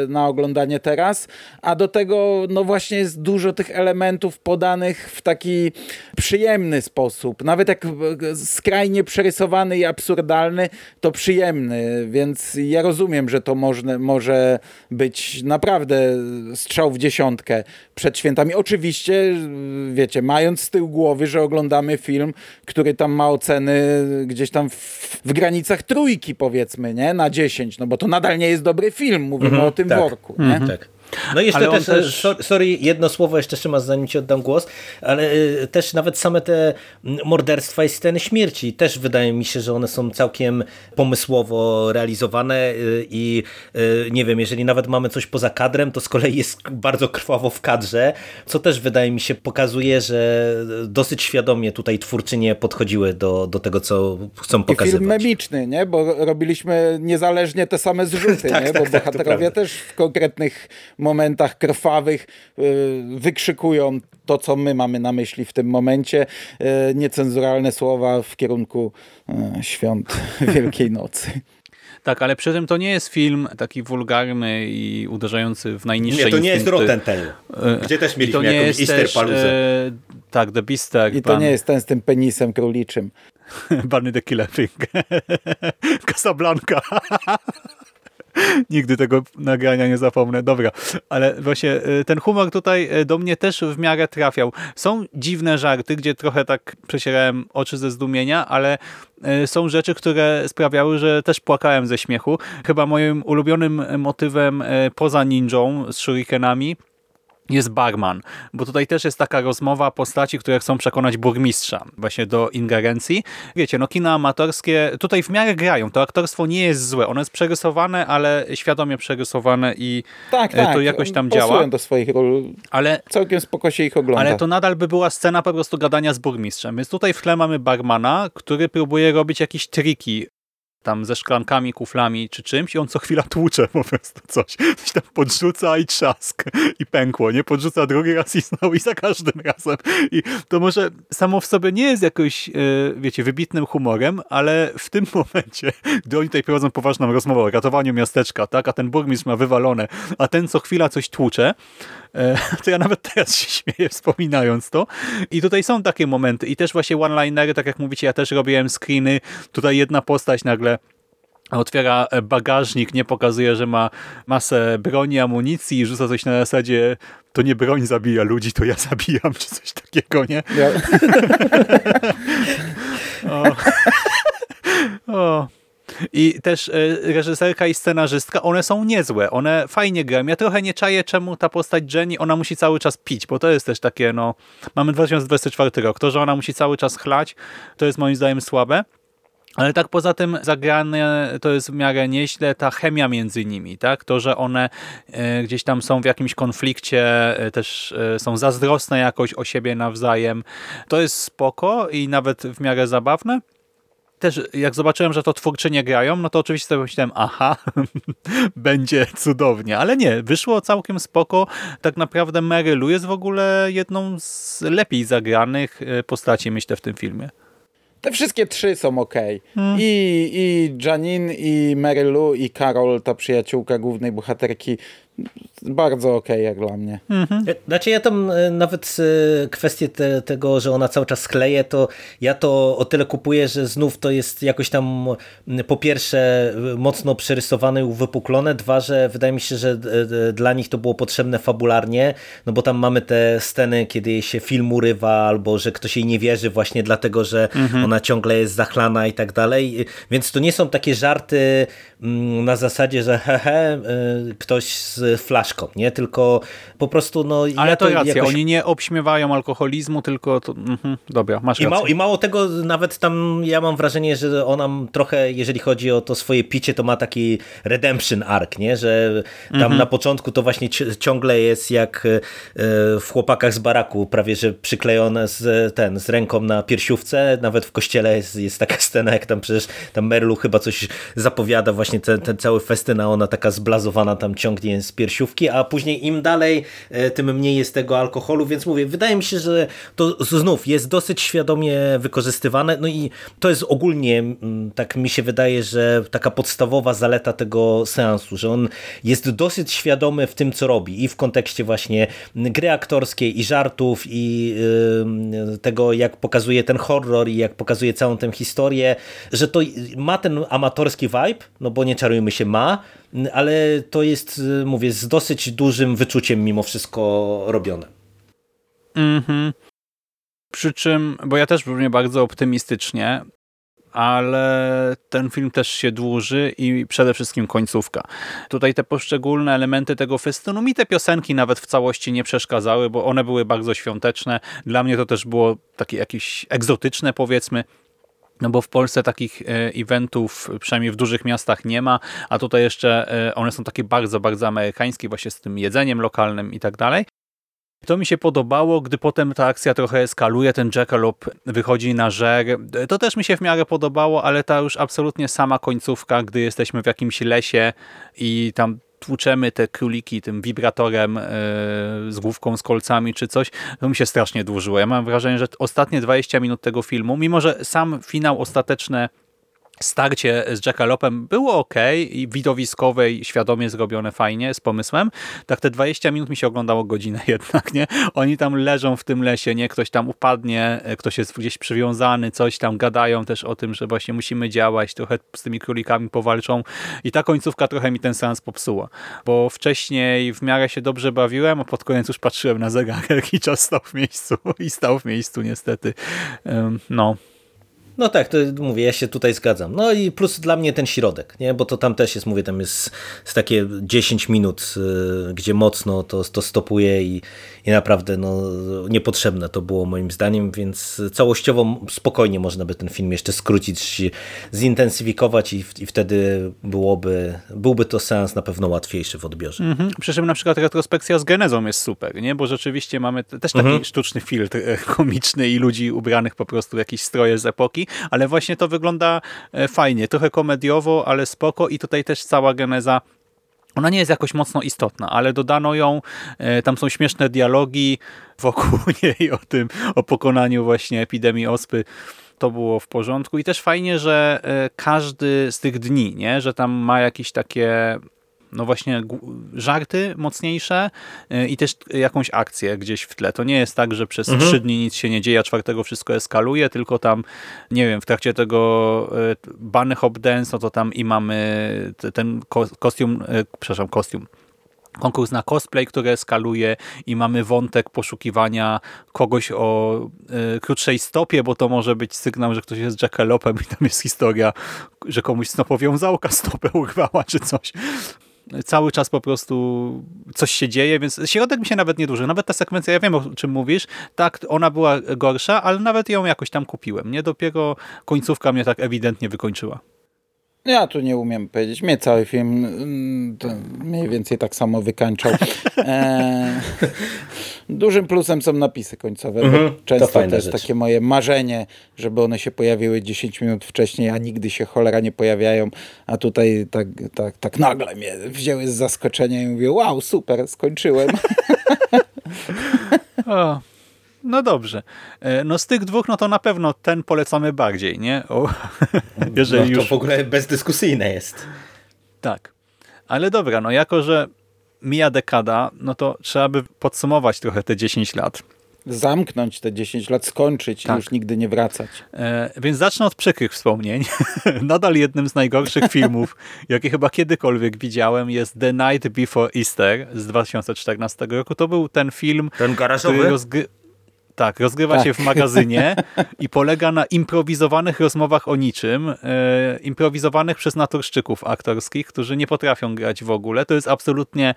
na oglądanie teraz, a do tego no właśnie jest dużo tych elementów podanych w taki przyjemny sposób, nawet jak skrajnie przerysowany i absurdalny, to przyjemny, więc ja rozumiem, że to może, może być naprawdę strzał w dziesiątkę przed świętami. Oczywiście, wiecie, mając z tyłu głowy, że oglądamy film, który tam ma oceny gdzieś tam w, w granicach trójki powiedzmy, nie? Na dziesięć, no bo to nadal nie jest dobry film, mówimy mhm, o tym tak. worku, nie? Mhm. Tak. No i jeszcze też, też, sorry, jedno słowo jeszcze Szymas, zanim ci oddam głos, ale y, też nawet same te morderstwa i sceny śmierci, też wydaje mi się, że one są całkiem pomysłowo realizowane y, i nie wiem, jeżeli nawet mamy coś poza kadrem, to z kolei jest bardzo krwawo w kadrze, co też wydaje mi się pokazuje, że dosyć świadomie tutaj twórczynie podchodziły do, do tego, co chcą pokazywać. I film memiczny, nie? Bo robiliśmy niezależnie te same zrzuty, tak, nie? Bo tak, tak bohaterowie też w konkretnych momentach krwawych y, wykrzykują to, co my mamy na myśli w tym momencie. Y, niecenzuralne słowa w kierunku y, świąt Wielkiej Nocy. Tak, ale przy tym to nie jest film taki wulgarny i uderzający w najniższe Nie, to nie jest Rotten Tale, gdzie też mieliśmy jakąś Easter paluzę. E, tak, The Beastek. I to nie jest ten z tym penisem króliczym. Barney the Killer Thing. Casablanca. Nigdy tego nagrania nie zapomnę. Dobra, ale właśnie y, ten humor tutaj y, do mnie też w miarę trafiał. Są dziwne żarty, gdzie trochę tak przesierałem oczy ze zdumienia, ale y, są rzeczy, które sprawiały, że też płakałem ze śmiechu. Chyba moim ulubionym motywem poza ninją z shurikenami jest barman, bo tutaj też jest taka rozmowa postaci, które chcą przekonać burmistrza właśnie do ingerencji. Wiecie, no kino amatorskie tutaj w miarę grają, to aktorstwo nie jest złe, ono jest przerysowane, ale świadomie przerysowane i tak, tak. to jakoś tam działa. do swoich ról, ale całkiem spoko się ich ogląda. Ale to nadal by była scena po prostu gadania z burmistrzem, więc tutaj w tle mamy barmana, który próbuje robić jakieś triki tam ze szklankami, kuflami czy czymś i on co chwila tłucze po prostu coś. Coś tam podrzuca i trzask i pękło, nie? Podrzuca drugi raz i znowu i za każdym razem. I to może samo w sobie nie jest jakoś, e, wiecie, wybitnym humorem, ale w tym momencie, gdy oni tutaj prowadzą poważną rozmowę o ratowaniu miasteczka, tak? A ten burmistrz ma wywalone, a ten co chwila coś tłucze, e, to ja nawet teraz się śmieję wspominając to. I tutaj są takie momenty i też właśnie one-linery, tak jak mówicie, ja też robiłem screeny, tutaj jedna postać nagle otwiera bagażnik, nie pokazuje, że ma masę broni, amunicji i rzuca coś na zasadzie to nie broń zabija ludzi, to ja zabijam, czy coś takiego, nie? Ja. o. o. I też y, reżyserka i scenarzystka, one są niezłe, one fajnie grają. Ja trochę nie czaję, czemu ta postać Jenny, ona musi cały czas pić, bo to jest też takie, no, mamy 2024 rok, to, że ona musi cały czas chlać, to jest moim zdaniem słabe. Ale tak poza tym zagrane to jest w miarę nieźle ta chemia między nimi, tak? To, że one e, gdzieś tam są w jakimś konflikcie, e, też e, są zazdrosne jakoś o siebie nawzajem. To jest spoko i nawet w miarę zabawne. Też jak zobaczyłem, że to twórczynie grają, no to oczywiście sobie myślałem, aha, będzie cudownie. Ale nie, wyszło całkiem spoko. Tak naprawdę Mary Lou jest w ogóle jedną z lepiej zagranych postaci, myślę, w tym filmie. Te wszystkie trzy są ok. Hmm. I, I Janine, i Mary Lou, i Carol, ta przyjaciółka głównej bohaterki, bardzo okej okay jak dla mnie. Mhm. Znaczy ja tam e, nawet e, kwestię te, tego, że ona cały czas skleje, to ja to o tyle kupuję, że znów to jest jakoś tam po pierwsze mocno przerysowane i uwypuklone, dwa, że wydaje mi się, że dla nich to było potrzebne fabularnie, no bo tam mamy te sceny, kiedy jej się film urywa, albo że ktoś jej nie wierzy właśnie dlatego, że mhm. ona ciągle jest zachlana i tak dalej, więc to nie są takie żarty na zasadzie, że hehe, ktoś z z flaszką, nie? Tylko po prostu, no... Ale ja to racja, jakoś... oni nie obśmiewają alkoholizmu, tylko to... Mhm, dobra, masz I rację. mało, I mało tego, nawet tam ja mam wrażenie, że ona trochę, jeżeli chodzi o to swoje picie, to ma taki redemption arc, nie? że tam Mhm. na początku to właśnie ci- ciągle jest jak e, w chłopakach z baraku, prawie że przyklejone z, ten, z ręką na piersiówce. Nawet w kościele jest, jest taka scena, jak tam przecież tam Merlu chyba coś zapowiada, właśnie ten, ten cały festyn, a ona taka zblazowana tam ciągnie z piersiówki, a później im dalej, e, tym mniej jest tego alkoholu, więc mówię, wydaje mi się, że to znów jest dosyć świadomie wykorzystywane, no i to jest ogólnie, mm, tak mi się wydaje, że taka podstawowa zaleta tego seansu, że on jest dosyć świadomy w tym, co robi i w kontekście właśnie gry aktorskiej i żartów i yy, tego, jak pokazuje ten horror i jak pokazuje całą tę historię, że to ma ten amatorski vibe, no bo nie czarujmy się, ma, ale to jest, y, mówię, z dosyć dużym wyczuciem mimo wszystko robione. Mhm. Przy czym, bo ja też brzmię bardzo optymistycznie, ale ten film też się dłuży i przede wszystkim końcówka. Tutaj te poszczególne elementy tego festynu, mi te piosenki nawet w całości nie przeszkadzały, bo one były bardzo świąteczne. Dla mnie to też było takie jakieś egzotyczne powiedzmy. No bo w Polsce takich e, eventów, przynajmniej w dużych miastach nie ma, a tutaj jeszcze e, one są takie bardzo, bardzo amerykańskie, właśnie z tym jedzeniem lokalnym i tak dalej. To mi się podobało, gdy potem ta akcja trochę eskaluje, ten Jackalope wychodzi na żer. To też mi się w miarę podobało, ale ta już absolutnie sama końcówka, gdy jesteśmy w jakimś lesie i tam tłuczemy te króliki tym wibratorem yy, z główką, z kolcami czy coś, to mi się strasznie dłużyło. Ja mam wrażenie, że ostatnie 20 minut tego filmu, mimo że sam finał ostateczne starcie z Jackalopem było ok i widowiskowe i świadomie zrobione fajnie, z pomysłem. Tak te 20 minut mi się oglądało godzinę jednak, nie? Oni tam leżą w tym lesie, nie? Ktoś tam upadnie, ktoś jest gdzieś przywiązany, coś tam gadają też o tym, że właśnie musimy działać, trochę z tymi królikami powalczą i ta końcówka trochę mi ten sens popsuła, bo wcześniej w miarę się dobrze bawiłem, a pod koniec już patrzyłem na zegarek i czas stał w miejscu i stał w miejscu niestety. No, No tak, to mówię, ja się tutaj zgadzam. No i plus dla mnie ten środek, nie? bo to tam też jest, mówię, tam jest, jest takie 10 minut, y, gdzie mocno to, to stopuje i, i naprawdę no, niepotrzebne to było moim zdaniem, więc całościowo spokojnie można by ten film jeszcze skrócić, zintensyfikować i, i wtedy byłoby, byłby to seans na pewno łatwiejszy w odbiorze. Mhm. Przy czym na przykład retrospekcja z genezą jest super, nie? bo rzeczywiście mamy te- też taki Mhm. sztuczny filtr e, komiczny i ludzi ubranych po prostu w jakieś stroje z epoki, ale właśnie to wygląda e, fajnie, trochę komediowo, ale spoko i tutaj też cała geneza ona nie jest jakoś mocno istotna, ale dodano ją, e, tam są śmieszne dialogi wokół niej o tym, o pokonaniu właśnie epidemii ospy. To było w porządku i też fajnie, że e, każdy z tych dni, nie, że tam ma jakieś takie no właśnie żarty mocniejsze y, i też jakąś akcję gdzieś w tle. To nie jest tak, że przez trzy dni nic się nie dzieje, a czwartego wszystko eskaluje, tylko tam, nie wiem, w trakcie tego Bunny Hop Dance, no to tam i mamy te- ten ko kostium, y, przepraszam, kostium, konkurs na cosplay, który eskaluje i mamy wątek poszukiwania kogoś o y, krótszej stopie, bo to może być sygnał, że ktoś jest Jackalopem i tam jest historia, że komuś snopowiązałka stopę urwała czy coś. Cały czas po prostu coś się dzieje, więc środek mi się nawet nie dłuży. Nawet ta sekwencja, ja wiem o czym mówisz, tak, ona była gorsza, ale nawet ją jakoś tam kupiłem. Nie dopiero końcówka mnie tak ewidentnie wykończyła. Ja tu nie umiem powiedzieć. Mnie cały film mm, mniej więcej tak samo wykańczał. E, dużym plusem są napisy końcowe, Mhm, często jest rzecz. takie moje marzenie, żeby one się pojawiły 10 minut wcześniej, a nigdy się cholera nie pojawiają, a tutaj tak, tak, tak nagle mnie wzięły z zaskoczenia i mówię, wow, super, skończyłem. O, no dobrze. E, No z tych dwóch, no to na pewno ten polecamy bardziej, nie? O, jeżeli no, to już... w ogóle bezdyskusyjne jest. Tak. Ale dobra, no jako, że mija dekada, no to trzeba by podsumować trochę te 10 lat. Zamknąć te 10 lat, skończyć Tak. i już nigdy nie wracać. E, więc zacznę od przykrych wspomnień. Nadal jednym z najgorszych filmów, jakie chyba kiedykolwiek widziałem, jest The Night Before Easter z 2014 roku. To był ten film, Ten który rozgry... Tak, rozgrywa Tak. się w magazynie i polega na improwizowanych rozmowach o niczym, e, improwizowanych przez naturszczyków aktorskich, którzy nie potrafią grać w ogóle. To jest absolutnie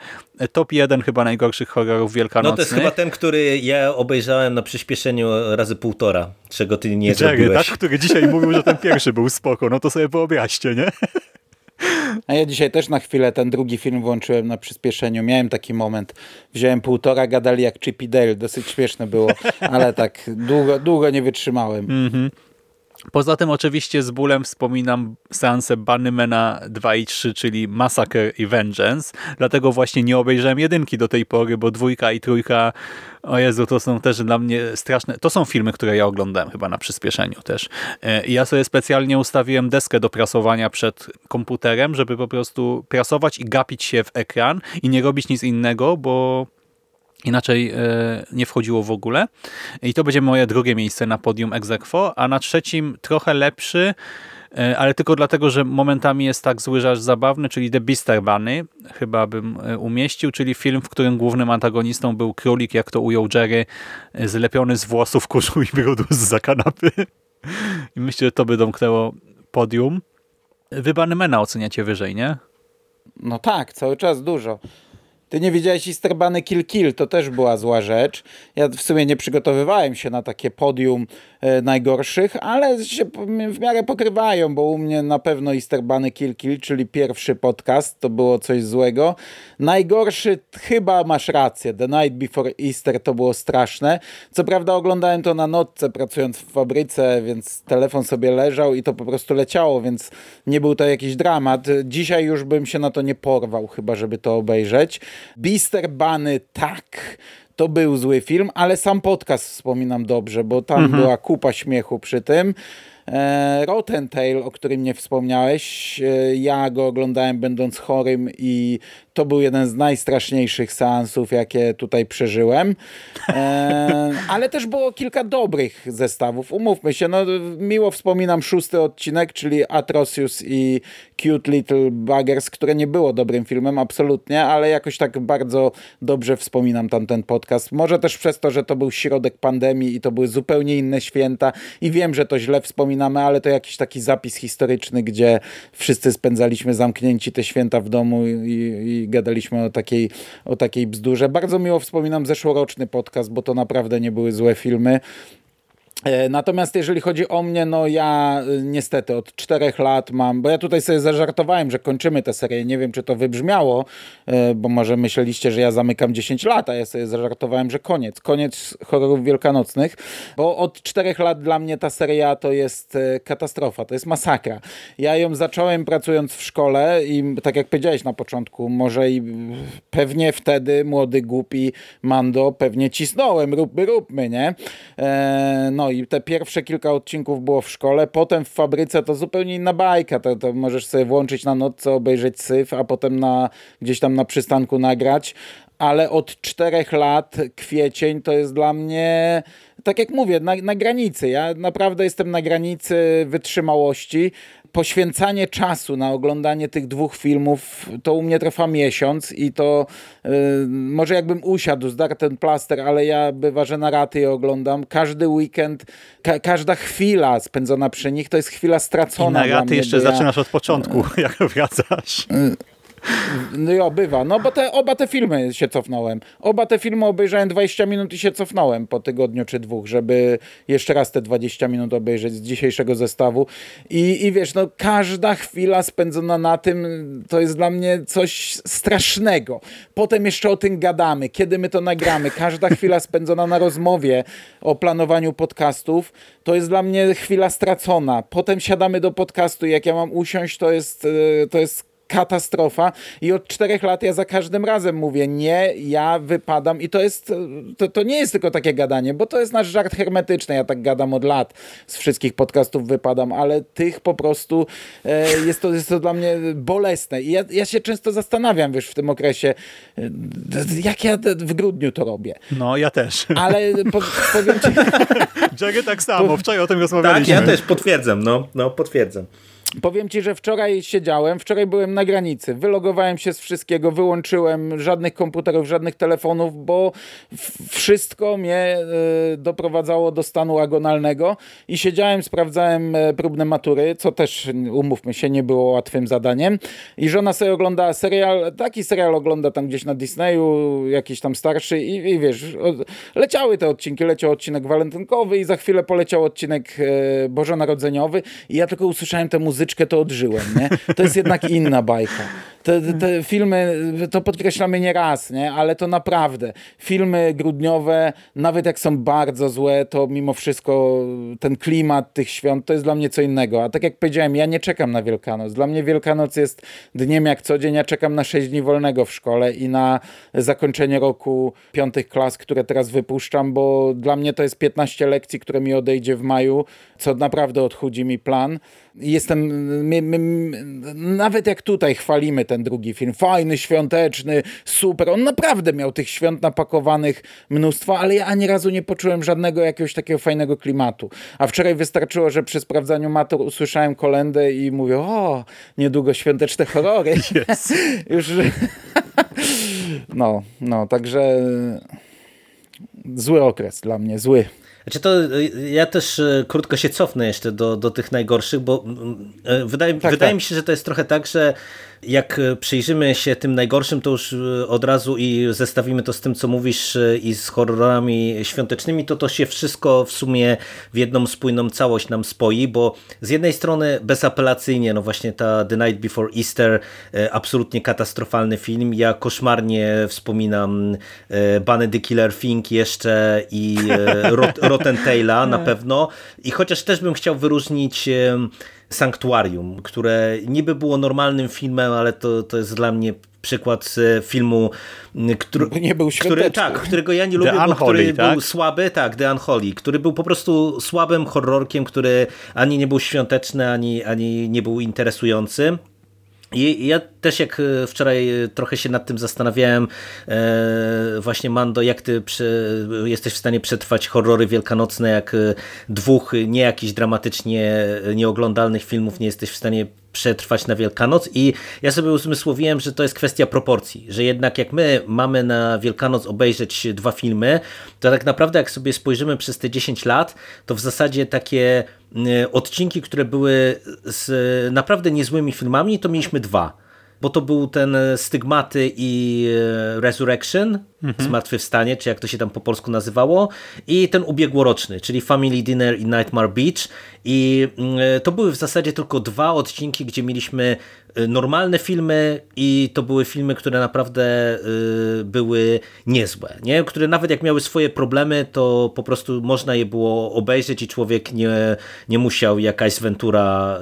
top jeden chyba najgorszych horrorów No wielkanocnych. to jest chyba ten, który ja obejrzałem na przyspieszeniu razy półtora, czego ty nie Jerry, zrobiłeś. tak? który dzisiaj mówił, że ten pierwszy był spoko, no to sobie wyobraźcie, nie? A ja dzisiaj też na chwilę ten drugi film włączyłem na przyspieszeniu. Miałem taki moment. Wziąłem półtora, gadali jak Chip i Dale. Dosyć śmieszne było, ale tak długo, długo nie wytrzymałem. Poza tym oczywiście z bólem wspominam seanse Bunnymana 2 i 3, czyli Massacre i Vengeance. Dlatego właśnie nie obejrzałem jedynki do tej pory, bo dwójka i trójka, o Jezu, to są też dla mnie straszne. To są filmy, które ja oglądałem chyba na przyspieszeniu też. E, I ja sobie specjalnie ustawiłem deskę do prasowania przed komputerem, żeby po prostu prasować i gapić się w ekran i nie robić nic innego, bo Inaczej e, nie wchodziło w ogóle. I to będzie moje drugie miejsce na podium ex aequo, a na trzecim trochę lepszy, e, ale tylko dlatego, że momentami jest tak zły, że aż zabawny, czyli The Beaster Bunny, chyba bym e, umieścił, czyli film, w którym głównym antagonistą był królik, jak to ujął Jerry, zlepiony z włosów, kurzu i brudu za kanapy. I myślę, że to by domknęło podium. Wy Bunnymana oceniacie wyżej, nie? No tak, cały czas dużo. Ty nie widziałeś Easter Bunny Kill Kill, to też była zła rzecz. Ja w sumie nie przygotowywałem się na takie podium najgorszych, ale się w miarę pokrywają, bo u mnie na pewno Easter Bunny Kill Kill, czyli pierwszy podcast, to było coś złego. Najgorszy chyba masz rację, The Night Before Easter to było straszne. Co prawda oglądałem to na nocce pracując w fabryce, więc telefon sobie leżał i to po prostu leciało, więc nie był to jakiś dramat. Dzisiaj już bym się na to nie porwał, chyba żeby to obejrzeć. Beaster Bunny tak. To był zły film, ale sam podcast wspominam dobrze, bo tam była kupa śmiechu przy tym. E, Rotten Tail, o którym nie wspomniałeś, e, ja go oglądałem będąc chorym i to był jeden z najstraszniejszych seansów, jakie tutaj przeżyłem. E, ale też było kilka dobrych zestawów. Umówmy się, no, miło wspominam szósty odcinek, czyli Atrocious i Cute Little Buggers, które nie było dobrym filmem, absolutnie, ale jakoś tak bardzo dobrze wspominam tamten podcast. Może też przez to, że to był środek pandemii i to były zupełnie inne święta i wiem, że to źle wspominamy, ale to jakiś taki zapis historyczny, gdzie wszyscy spędzaliśmy zamknięci te święta w domu i, i gadaliśmy o takiej, o takiej bzdurze. Bardzo miło wspominam zeszłoroczny podcast, bo to naprawdę nie były złe filmy. E, Natomiast jeżeli chodzi o mnie, no ja y, niestety od czterech lat mam, bo ja tutaj sobie zażartowałem, że kończymy tę serię, nie wiem czy to wybrzmiało, e, bo może myśleliście, że ja zamykam 10 lat, a ja sobie zażartowałem, że koniec, koniec horrorów wielkanocnych, bo od czterech lat dla mnie ta seria to jest e, katastrofa, to jest masakra. Ja ją zacząłem pracując w szkole i tak jak powiedziałeś na początku, może i pewnie wtedy młody, głupi Mando, pewnie cisnąłem, róbmy, róbmy, nie? E, no i te pierwsze kilka odcinków było w szkole, potem w fabryce to zupełnie inna bajka, to, to możesz sobie włączyć na nocce, obejrzeć syf, a potem na, gdzieś tam na przystanku nagrać, ale od czterech lat kwiecień to jest dla mnie tak jak mówię, na, na granicy. Ja naprawdę jestem na granicy wytrzymałości. Poświęcanie czasu na oglądanie tych dwóch filmów to u mnie trwa miesiąc i to y, może jakbym usiadł, zdarł ten plaster, ale ja bywa, że na raty je oglądam. Każdy weekend, ka każda chwila spędzona przy nich to jest chwila I stracona na dla raty mnie, jeszcze ja- zaczynasz od początku, jak wracasz. No bywa. No bo te, oba te filmy się cofnąłem. Oba te filmy obejrzałem 20 minut i się cofnąłem po tygodniu czy dwóch, żeby jeszcze raz te 20 minut obejrzeć z dzisiejszego zestawu. I, i wiesz, no każda chwila spędzona na tym to jest dla mnie coś strasznego. Potem jeszcze o tym gadamy, kiedy my to nagramy. Każda chwila spędzona na rozmowie o planowaniu podcastów to jest dla mnie chwila stracona. Potem siadamy do podcastu i jak ja mam usiąść, to jest, e, to jest katastrofa i od czterech lat ja za każdym razem mówię nie, ja wypadam i to jest, to, to nie jest tylko takie gadanie, bo to jest nasz żart hermetyczny, ja tak gadam od lat, z wszystkich podcastów wypadam, ale tych po prostu e, jest, to, jest to dla mnie bolesne i ja, ja się często zastanawiam, wiesz, w tym okresie, e, jak ja w grudniu to robię, No, ja też. ale po, powiem ci, Jerry tak samo, wczoraj o tym Tak, rozmawialiśmy. ja też potwierdzam, no, no potwierdzam. Powiem ci, że wczoraj siedziałem, wczoraj byłem na granicy, wylogowałem się z wszystkiego, wyłączyłem żadnych komputerów, żadnych telefonów, bo wszystko mnie y, doprowadzało do stanu agonalnego i siedziałem, sprawdzałem e, próbne matury, co też, umówmy się, nie było łatwym zadaniem. I żona sobie oglądała serial, taki serial ogląda tam gdzieś na Disneyu, jakiś tam starszy i, i wiesz, leciały te odcinki, leciał odcinek walentynkowy i za chwilę poleciał odcinek e, bożonarodzeniowy. I ja tylko usłyszałem tę muzyczkę, to odżyłem, nie? To jest jednak inna bajka. Te, te, te filmy, to podkreślamy nie raz, nie? Ale to naprawdę. Filmy grudniowe, nawet jak są bardzo złe, to mimo wszystko ten klimat tych świąt to jest dla mnie co innego. A tak jak powiedziałem, ja nie czekam na Wielkanoc. Dla mnie Wielkanoc jest dniem jak co dzień. Ja czekam na 6 dni wolnego w szkole i na zakończenie roku piątych klas, które teraz wypuszczam, bo dla mnie to jest 15 lekcji, które mi odejdzie w maju, co naprawdę odchudzi mi plan. Jestem, my, my, nawet jak tutaj chwalimy ten drugi film, fajny, świąteczny, super, on naprawdę miał tych świąt napakowanych mnóstwo, ale ja ani razu nie poczułem żadnego jakiegoś takiego fajnego klimatu. A wczoraj wystarczyło, że przy sprawdzaniu matur usłyszałem kolendę i mówię, o, niedługo świąteczne horrory. Już... no, no, także zły okres dla mnie, zły. Znaczy to ja też y, krótko się cofnę jeszcze do, do tych najgorszych, bo y, wydaje, Tak, wydaje tak. mi się, że to jest trochę tak, że jak y, przyjrzymy się tym najgorszym, to już y, od razu i zestawimy to z tym, co mówisz y, i z horrorami świątecznymi, to to się wszystko w sumie w jedną spójną całość nam spoi, bo z jednej strony bezapelacyjnie, no właśnie ta The Night Before Easter, absolutnie katastrofalny film. Ja koszmarnie wspominam Bunny the Killer Thing jeszcze i Rot Rotten Taila na pewno. I chociaż też bym chciał wyróżnić Sanktuarium, które niby było normalnym filmem, ale to, to jest dla mnie przykład filmu, który, nie był który, tak, którego ja nie lubię, bo Unholy, który tak? był słaby, tak, The Unholy, który był po prostu słabym horrorkiem, który ani nie był świąteczny, ani, ani nie był interesujący. I ja też jak e, wczoraj e, trochę się nad tym zastanawiałem, e, właśnie Mando, jak ty jesteś w stanie przetrwać horrory wielkanocne, jak dwóch nie jakichś dramatycznie nieoglądalnych filmów nie jesteś w stanie przetrwać na Wielkanoc. I ja sobie uzmysłowiłem, że to jest kwestia proporcji, że jednak jak my mamy na Wielkanoc obejrzeć dwa filmy, to tak naprawdę jak sobie spojrzymy przez te 10 lat, to w zasadzie takie odcinki, które były z naprawdę niezłymi filmami, to mieliśmy dwa. Bo to był ten Stygmaty i e, Resurrection, Zmartwychwstanie, czy jak to się tam po polsku nazywało, i ten ubiegłoroczny, czyli Family Dinner i Nightmare Beach. I mm, to były w zasadzie tylko dwa odcinki, gdzie mieliśmy e, normalne filmy i to były filmy, które naprawdę e, były niezłe, nie? które nawet jak miały swoje problemy, to po prostu można je było obejrzeć i człowiek nie, nie musiał jakaś Ventura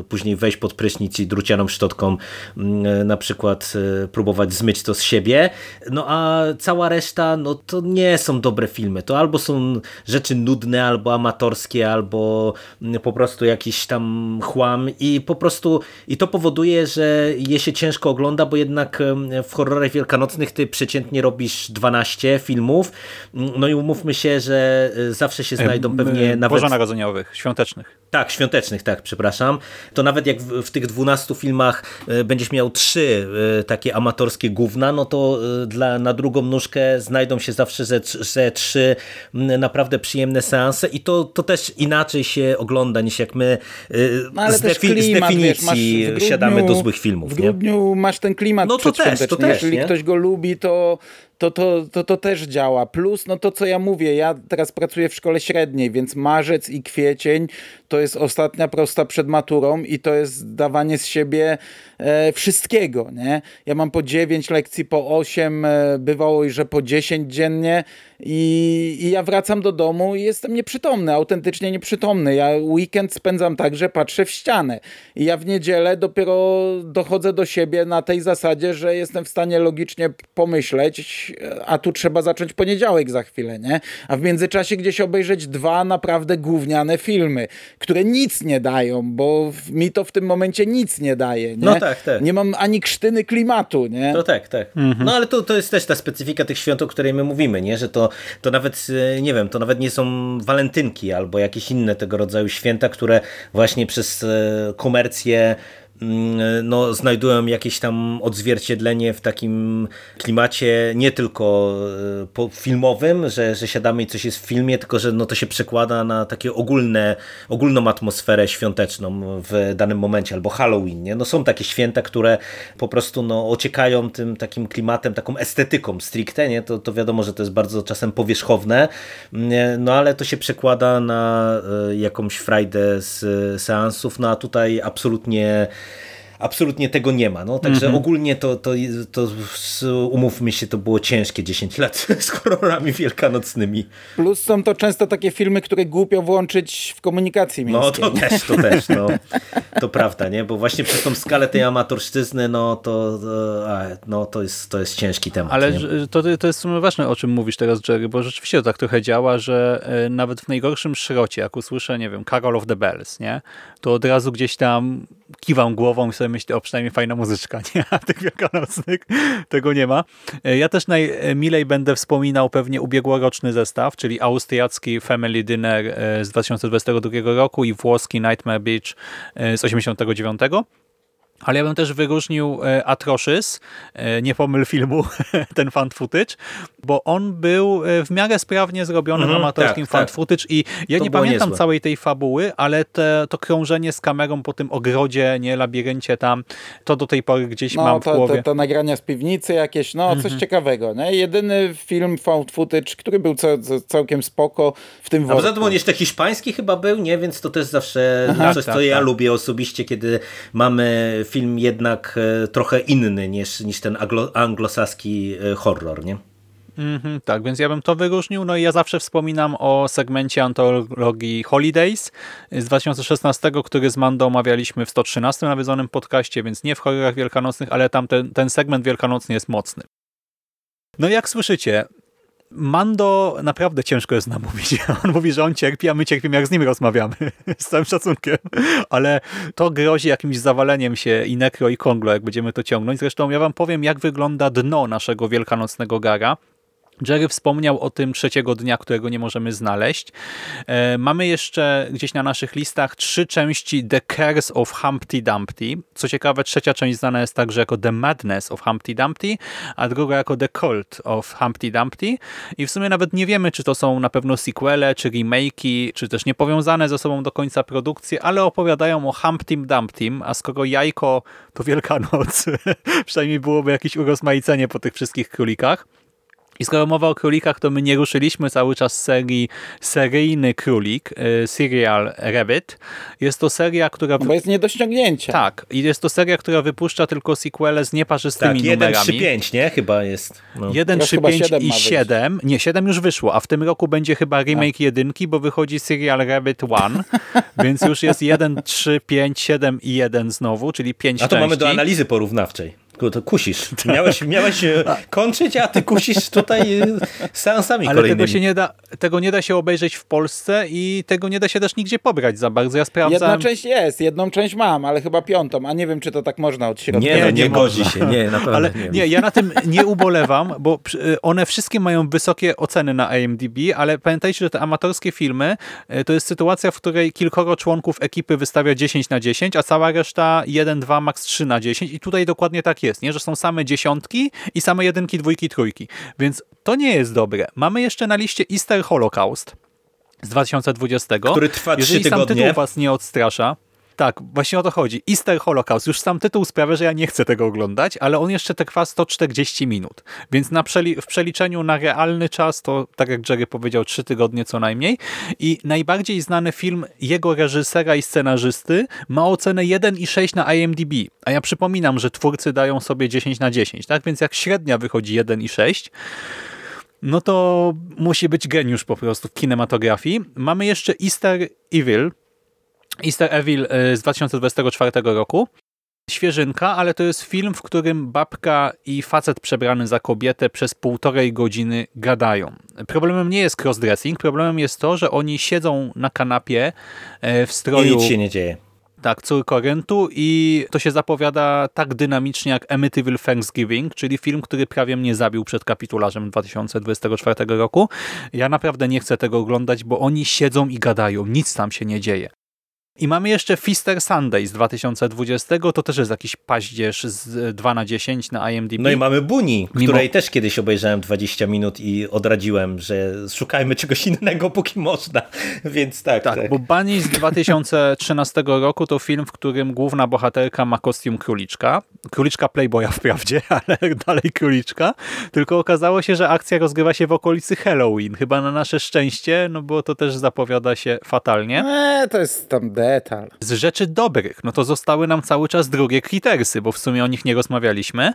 e, później wejść pod prysznic i drucianą szczotką mm, na przykład e, próbować zmyć to z siebie. No a cała reszta, no to nie są dobre filmy. To albo są rzeczy nudne, albo amatorskie, albo mm, po prostu jakiś tam chłam i po prostu i to powoduje, że je się ciężko ogląda, bo jednak em, w horrorach wielkanocnych ty przeciętnie robisz 12 filmów, Mm, no i umówmy się, że e, zawsze się znajdą pewnie M, nawet... Bożonarodzeniowych, świątecznych. Tak, świątecznych, tak, przepraszam. To nawet jak w, w tych 12 filmach e, będziesz miał trzy takie amatorskie gówna, no to dla, na drugą nóżkę znajdą się zawsze ze, ze trzy naprawdę przyjemne seanse i to, to też inaczej się ogląda niż jak my e, No, z, defi- z klimat, wiesz, masz definicji w grudniu- siadamy do złych filmów. W nie? grudniu masz ten klimat No to też, to też, Jeżeli nie? ktoś go lubi, to, to, to, to, to też działa. Plus, no to co ja mówię, ja teraz pracuję w szkole średniej, więc marzec i kwiecień to jest ostatnia prosta przed maturą i to jest dawanie z siebie e, wszystkiego, nie? Ja mam po 9 lekcji, po 8, e, bywało i że po 10 dziennie i, i ja wracam do domu i jestem nieprzytomny, autentycznie nieprzytomny. Ja weekend spędzam tak, że patrzę w ścianę i ja w niedzielę dopiero dochodzę do siebie na tej zasadzie, że jestem w stanie logicznie pomyśleć a tu trzeba zacząć poniedziałek za chwilę, nie? A w międzyczasie gdzieś obejrzeć dwa naprawdę gówniane filmy, które nic nie dają, bo mi to w tym momencie nic nie daje, nie? No tak, tak. Nie mam ani krztyny klimatu, nie? No tak, tak. No ale to, to jest też ta specyfika tych świąt, o której my mówimy, nie? że to, to nawet, e, nie wiem, to nawet nie są walentynki albo jakieś inne tego rodzaju święta, które właśnie przez e, komercję no, znajdują jakieś tam odzwierciedlenie w takim klimacie nie tylko e, filmowym, że, że siadamy i coś jest w filmie, tylko że no, to się przekłada na takie ogólne, ogólną atmosferę świąteczną w danym momencie, albo Halloween. Nie? No, są takie święta, które po prostu no, ociekają tym takim klimatem, taką estetyką stricte, nie? To, to wiadomo, że to jest bardzo czasem powierzchowne, no ale to się przekłada na e, jakąś frajdę z seansów, no a tutaj absolutnie absolutnie tego nie ma. No, także ogólnie to, to, to umówmy się, to było ciężkie 10 lat z horrorami wielkanocnymi. Plus są to często takie filmy, które głupio włączyć w komunikacji No miejskiej. to też, to też, no. To prawda, nie? Bo właśnie przez tą skalę tej amatorszczyzny, no to, a, no, to, jest, to jest ciężki temat. Ale nie? to, to jest w sumie ważne, o czym mówisz teraz, Jerry, bo rzeczywiście to tak trochę działa, że e, nawet w najgorszym szrocie, jak usłyszę, nie wiem, Carol of the Bells, nie? to od razu gdzieś tam kiwam głową i sobie myślę, o przynajmniej fajna muzyczka, nie? A tych wielkanocnych tego nie ma. E, Ja też najmilej będę wspominał pewnie ubiegłoroczny zestaw, czyli austriacki Family Dinner e, z 2022 roku i włoski Nightmare Beach e, z 89. Ale ja bym też wyróżnił e, Atrocious, e, nie pomyl filmu, ten fan footage, bo on był e, w miarę sprawnie zrobionym Mhm, amatorskim tak, fan tak. footage i ja To nie pamiętam niezłe. całej tej fabuły, ale te, to krążenie z kamerą po tym ogrodzie, nie, labiryncie tam, to do tej pory gdzieś No, mam w to, głowie. to, to nagrania z piwnicy jakieś, no coś ciekawego. Nie? Jedyny film found footage, który był cał, cał- całkiem spoko w tym A poza tym on jeszcze hiszpański chyba był, nie? Więc to też zawsze coś, tak, co ja tak. lubię osobiście, kiedy mamy film jednak e, trochę inny niż, niż ten aglo, anglosaski e, horror, nie? Mhm, tak, więc ja bym to wyróżnił. No i ja zawsze wspominam o segmencie antologii Holidays z 2016, który z Mando omawialiśmy w 113 nawiedzonym podcaście, więc nie w horrorach wielkanocnych, ale tam ten, ten segment wielkanocny jest mocny. No jak słyszycie, Mando naprawdę ciężko jest namówić. On mówi, że on cierpi, a my cierpimy, jak z nim rozmawiamy. Z całym szacunkiem. Ale to grozi jakimś zawaleniem się i nekro i konglo, jak będziemy to ciągnąć. Zresztą ja wam powiem, jak wygląda dno naszego wielkanocnego gara. Jerry wspomniał o tym trzeciego dnia, którego nie możemy znaleźć. E, mamy jeszcze gdzieś na naszych listach trzy części The Curse of Humpty Dumpty. Co ciekawe, trzecia część znana jest także jako The Madness of Humpty Dumpty, a druga jako The Cult of Humpty Dumpty. I w sumie nawet nie wiemy, czy to są na pewno sequele, czy remake'i, czy też niepowiązane ze sobą do końca produkcje, ale opowiadają o Humptym Dumptym, a skoro jajko to Wielkanoc, przynajmniej byłoby jakieś urozmaicenie po tych wszystkich królikach. I skoro mowa o królikach, to my nie ruszyliśmy cały czas z serii Seryjny Królik, y, Serial Rabbit. Jest to seria, która... No bo jest nie do ściągnięcia. Tak, i jest to seria, która wypuszcza tylko sequele z nieparzystymi Tak, 1, numerami. 3, 5, nie? Chyba jest. No. 1, Teraz 3, chyba 5 siedem i ma wyjść. 7. Nie, 7 już wyszło, a w tym roku będzie chyba remake jedynki, bo wychodzi Serial Rabbit 1, więc już jest 1, 3, 5, 7 i 1 znowu, czyli 5 A to mamy do analizy porównawczej. To kusisz. Miałeś, miałeś e, kończyć, a ty kusisz tutaj e, seansami Ale kolejnymi. tego, się nie da, tego nie da się obejrzeć w Polsce i tego nie da się też nigdzie pobrać za bardzo. Ja Jedna sprawdzam. część jest, jedną część mam, ale chyba piątą, a nie wiem, czy to tak można od środka. Nie, no, Nie, nie, nie godzi się. Nie, na pewno Ale nie. nie, ja na tym nie ubolewam, bo przy- one wszystkie mają wysokie oceny na IMDb, ale pamiętajcie, że te amatorskie filmy e, to jest sytuacja, w której kilkoro członków ekipy wystawia 10 na 10, a cała reszta 1, 2, max 3 na 10 i tutaj dokładnie tak jest, nie? że są same dziesiątki i same jedynki, dwójki, trójki. Więc to nie jest dobre. Mamy jeszcze na liście Easter Holocaust z 2020, Który trwa Jeżeli trzy sam tygodnie. tytuł was nie odstrasza, tak, właśnie o to chodzi. Easter Holocaust. Już sam tytuł sprawia, że ja nie chcę tego oglądać, ale on jeszcze trwa 140 minut. Więc na przeli w przeliczeniu na realny czas to, tak jak Jerry powiedział, 3 tygodnie co najmniej. I najbardziej znany film jego reżysera i scenarzysty ma ocenę 1,6 na IMDb. A ja przypominam, że twórcy dają sobie 10 na 10, tak? Więc jak średnia wychodzi 1,6, no to musi być geniusz po prostu w kinematografii. Mamy jeszcze Easter Evil, Easter Evil y, z 2024 roku. świeżynka, ale to jest film, w którym babka i facet przebrany za kobietę przez półtorej godziny gadają. Problemem nie jest crossdressing, problemem jest to, że oni siedzą na kanapie e, w I stroju... nic się nie dzieje. Tak, cór Koryntu i to się zapowiada tak dynamicznie jak Amityville Thanksgiving, czyli film, który prawie mnie zabił przed kapitularzem 2024 roku. Ja naprawdę nie chcę tego oglądać, bo oni siedzą i gadają, nic tam się nie dzieje. I mamy jeszcze Fister Sunday z 2020, to też jest jakiś paździerz z 2 na 10 na IMDb. No i mamy Buni, Mimo- której też kiedyś obejrzałem 20 minut i odradziłem, że szukajmy czegoś innego, póki można. Więc tak, tak. Tak, bo Bunny z 2013 roku to film, w którym główna bohaterka ma kostium króliczka. Króliczka Playboya wprawdzie, ale dalej króliczka. Tylko okazało się, że akcja rozgrywa się w okolicy Halloween. Chyba na nasze szczęście, no bo to też zapowiada się fatalnie. Eee, to jest tam detal. Z rzeczy dobrych, no to zostały nam cały czas drugie Critersy, bo w sumie o nich nie rozmawialiśmy.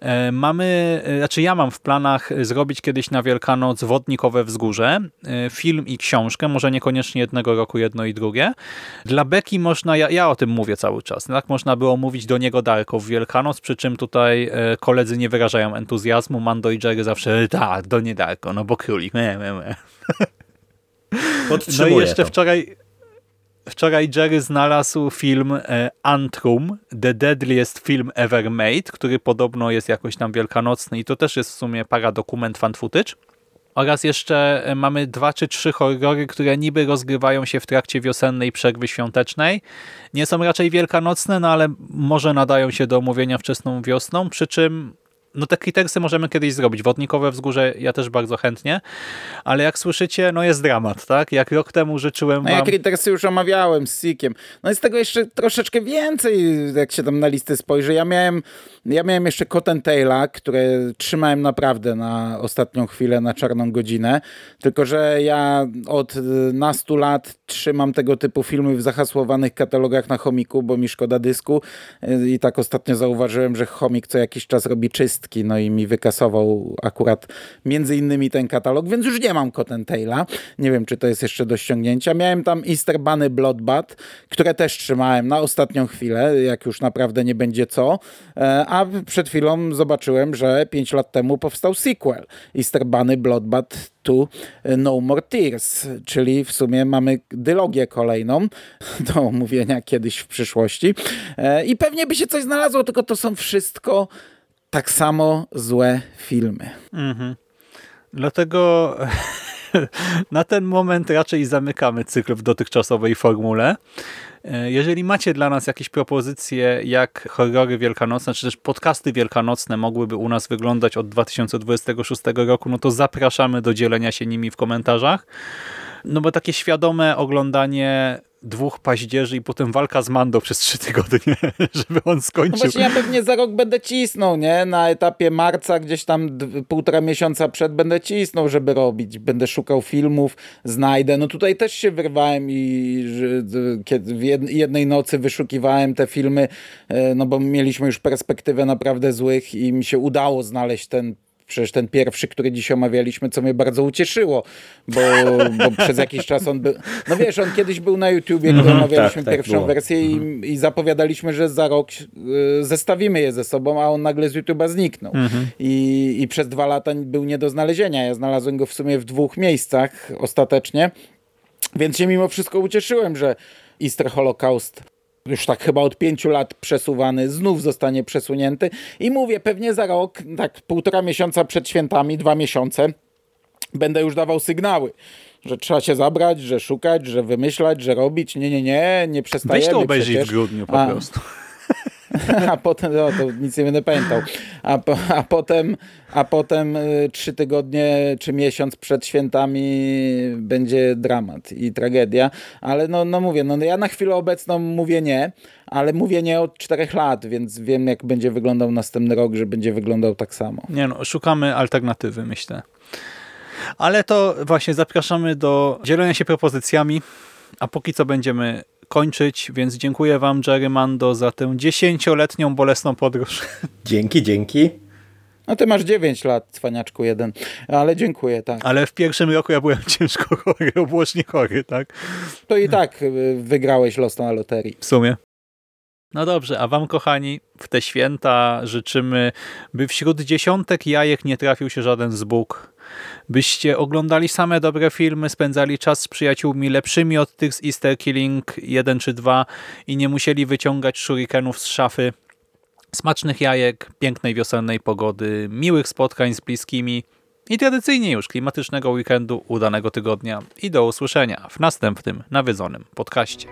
E, mamy, e, znaczy ja mam w planach zrobić kiedyś na Wielkanoc Wodnikowe Wzgórze, e, film i książkę, może niekoniecznie jednego roku jedno i drugie. Dla Beki można, ja, ja o tym mówię cały czas, tak można było mówić do niego Darko w Wielkanoc, przy czym tutaj e, koledzy nie wyrażają entuzjazmu, Mando i Jerry zawsze tak, do nie Darko, no bo królik, me, me, me. No i jeszcze to. wczoraj, wczoraj Jerry znalazł film e, Antrum, The Deadliest Film Ever Made, który podobno jest jakoś tam wielkanocny i to też jest w sumie paradokument fan footage. Oraz jeszcze e, mamy dwa czy trzy horrory, które niby rozgrywają się w trakcie wiosennej przerwy świątecznej. Nie są raczej wielkanocne, no ale może nadają się do omówienia wczesną wiosną, przy czym no te Critersy możemy kiedyś zrobić. Wodnikowe wzgórze ja też bardzo chętnie, ale jak słyszycie, no jest dramat, tak? Jak rok temu życzyłem No ja wam... Już omawiałem z Sikiem. No jest tego jeszcze troszeczkę więcej, jak się tam na listy spojrzy. Ja miałem, ja miałem jeszcze Cottontaila, które trzymałem naprawdę na ostatnią chwilę, na czarną godzinę. Tylko, że ja od nastu lat trzymam tego typu filmy w zahasłowanych katalogach na chomiku, bo mi szkoda dysku. I tak ostatnio zauważyłem, że chomik co jakiś czas robi no i mi wykasował akurat między innymi ten katalog, więc już nie mam Cottontaila. Nie wiem, czy to jest jeszcze do ściągnięcia. Miałem tam Easter Bunny Bloodbath, które też trzymałem na ostatnią chwilę, jak już naprawdę nie będzie co. E, A przed chwilą zobaczyłem, że 5 lat temu powstał sequel Easter Bunny Bloodbath 2 No More Tears, czyli w sumie mamy dylogię kolejną do omówienia kiedyś w przyszłości. E, I pewnie by się coś znalazło, tylko to są wszystko tak samo złe filmy. Dlatego na ten moment raczej zamykamy cykl w dotychczasowej formule. E, Jeżeli macie dla nas jakieś propozycje, jak horrory wielkanocne, czy też podcasty wielkanocne mogłyby u nas wyglądać od 2026 roku, no to zapraszamy do dzielenia się nimi w komentarzach. No bo takie świadome oglądanie dwóch paździerzy i potem walka z Mando przez trzy tygodnie, żeby on No skończył. właśnie ja pewnie za rok będę cisnął, nie? Na etapie marca, gdzieś tam półtora miesiąca przed będę cisnął, żeby robić. Będę szukał filmów, znajdę. No tutaj też się wyrwałem i kiedy w jed- jednej nocy wyszukiwałem te filmy, e, no bo mieliśmy już perspektywę naprawdę złych i mi się udało znaleźć ten Przecież ten pierwszy, który dzisiaj omawialiśmy, co mnie bardzo ucieszyło, bo, bo przez jakiś czas on był. No wiesz, on kiedyś był na YouTubie, gdy omawialiśmy tak, tak pierwszą było. wersję i, i zapowiadaliśmy, że za rok y, zestawimy je ze sobą, a on nagle z YouTube'a zniknął. I, I przez dwa lata był nie do znalezienia. Ja znalazłem go w sumie w dwóch miejscach ostatecznie, więc się mimo wszystko ucieszyłem, że Easter Holocaust już tak chyba od pięciu lat przesuwany, znów zostanie przesunięty. I mówię, pewnie za rok, tak półtora miesiąca przed świętami, dwa miesiące, będę już dawał sygnały, że trzeba się zabrać, że szukać, że wymyślać, że robić. Nie, nie, nie, nie przestajemy Weź to obejrzyj w przecież. grudniu po A- prostu. a potem, no, to nic nie będę pamiętał, a, po, a potem, a potem y, trzy tygodnie czy miesiąc przed świętami będzie dramat i tragedia, ale no, no mówię, no ja na chwilę obecną mówię nie, ale mówię nie od czterech lat, więc wiem jak będzie wyglądał następny rok, że będzie wyglądał tak samo. Nie no, szukamy alternatywy, myślę. Ale to właśnie zapraszamy do dzielenia się propozycjami, a póki co będziemy kończyć, więc dziękuję Wam, Jerry Mando, za tę dziesięcioletnią bolesną podróż. Dzięki, dzięki. No ty masz 9 lat, cwaniaczku jeden, ale dziękuję, tak. Ale w pierwszym roku ja byłem ciężko chory, obłożnie chory, tak? To i tak y, wygrałeś los na loterii. W sumie. No dobrze, a wam kochani, w te święta życzymy, by wśród dziesiątek jajek nie trafił się żaden z Bóg. Byście oglądali same dobre filmy, spędzali czas z przyjaciółmi lepszymi od tych z Easter Killing 1 czy 2 i nie musieli wyciągać shurikenów z szafy. Smacznych jajek, pięknej wiosennej pogody, miłych spotkań z bliskimi i tradycyjnie już klimatycznego weekendu, udanego tygodnia i do usłyszenia w następnym nawiedzonym podcaście.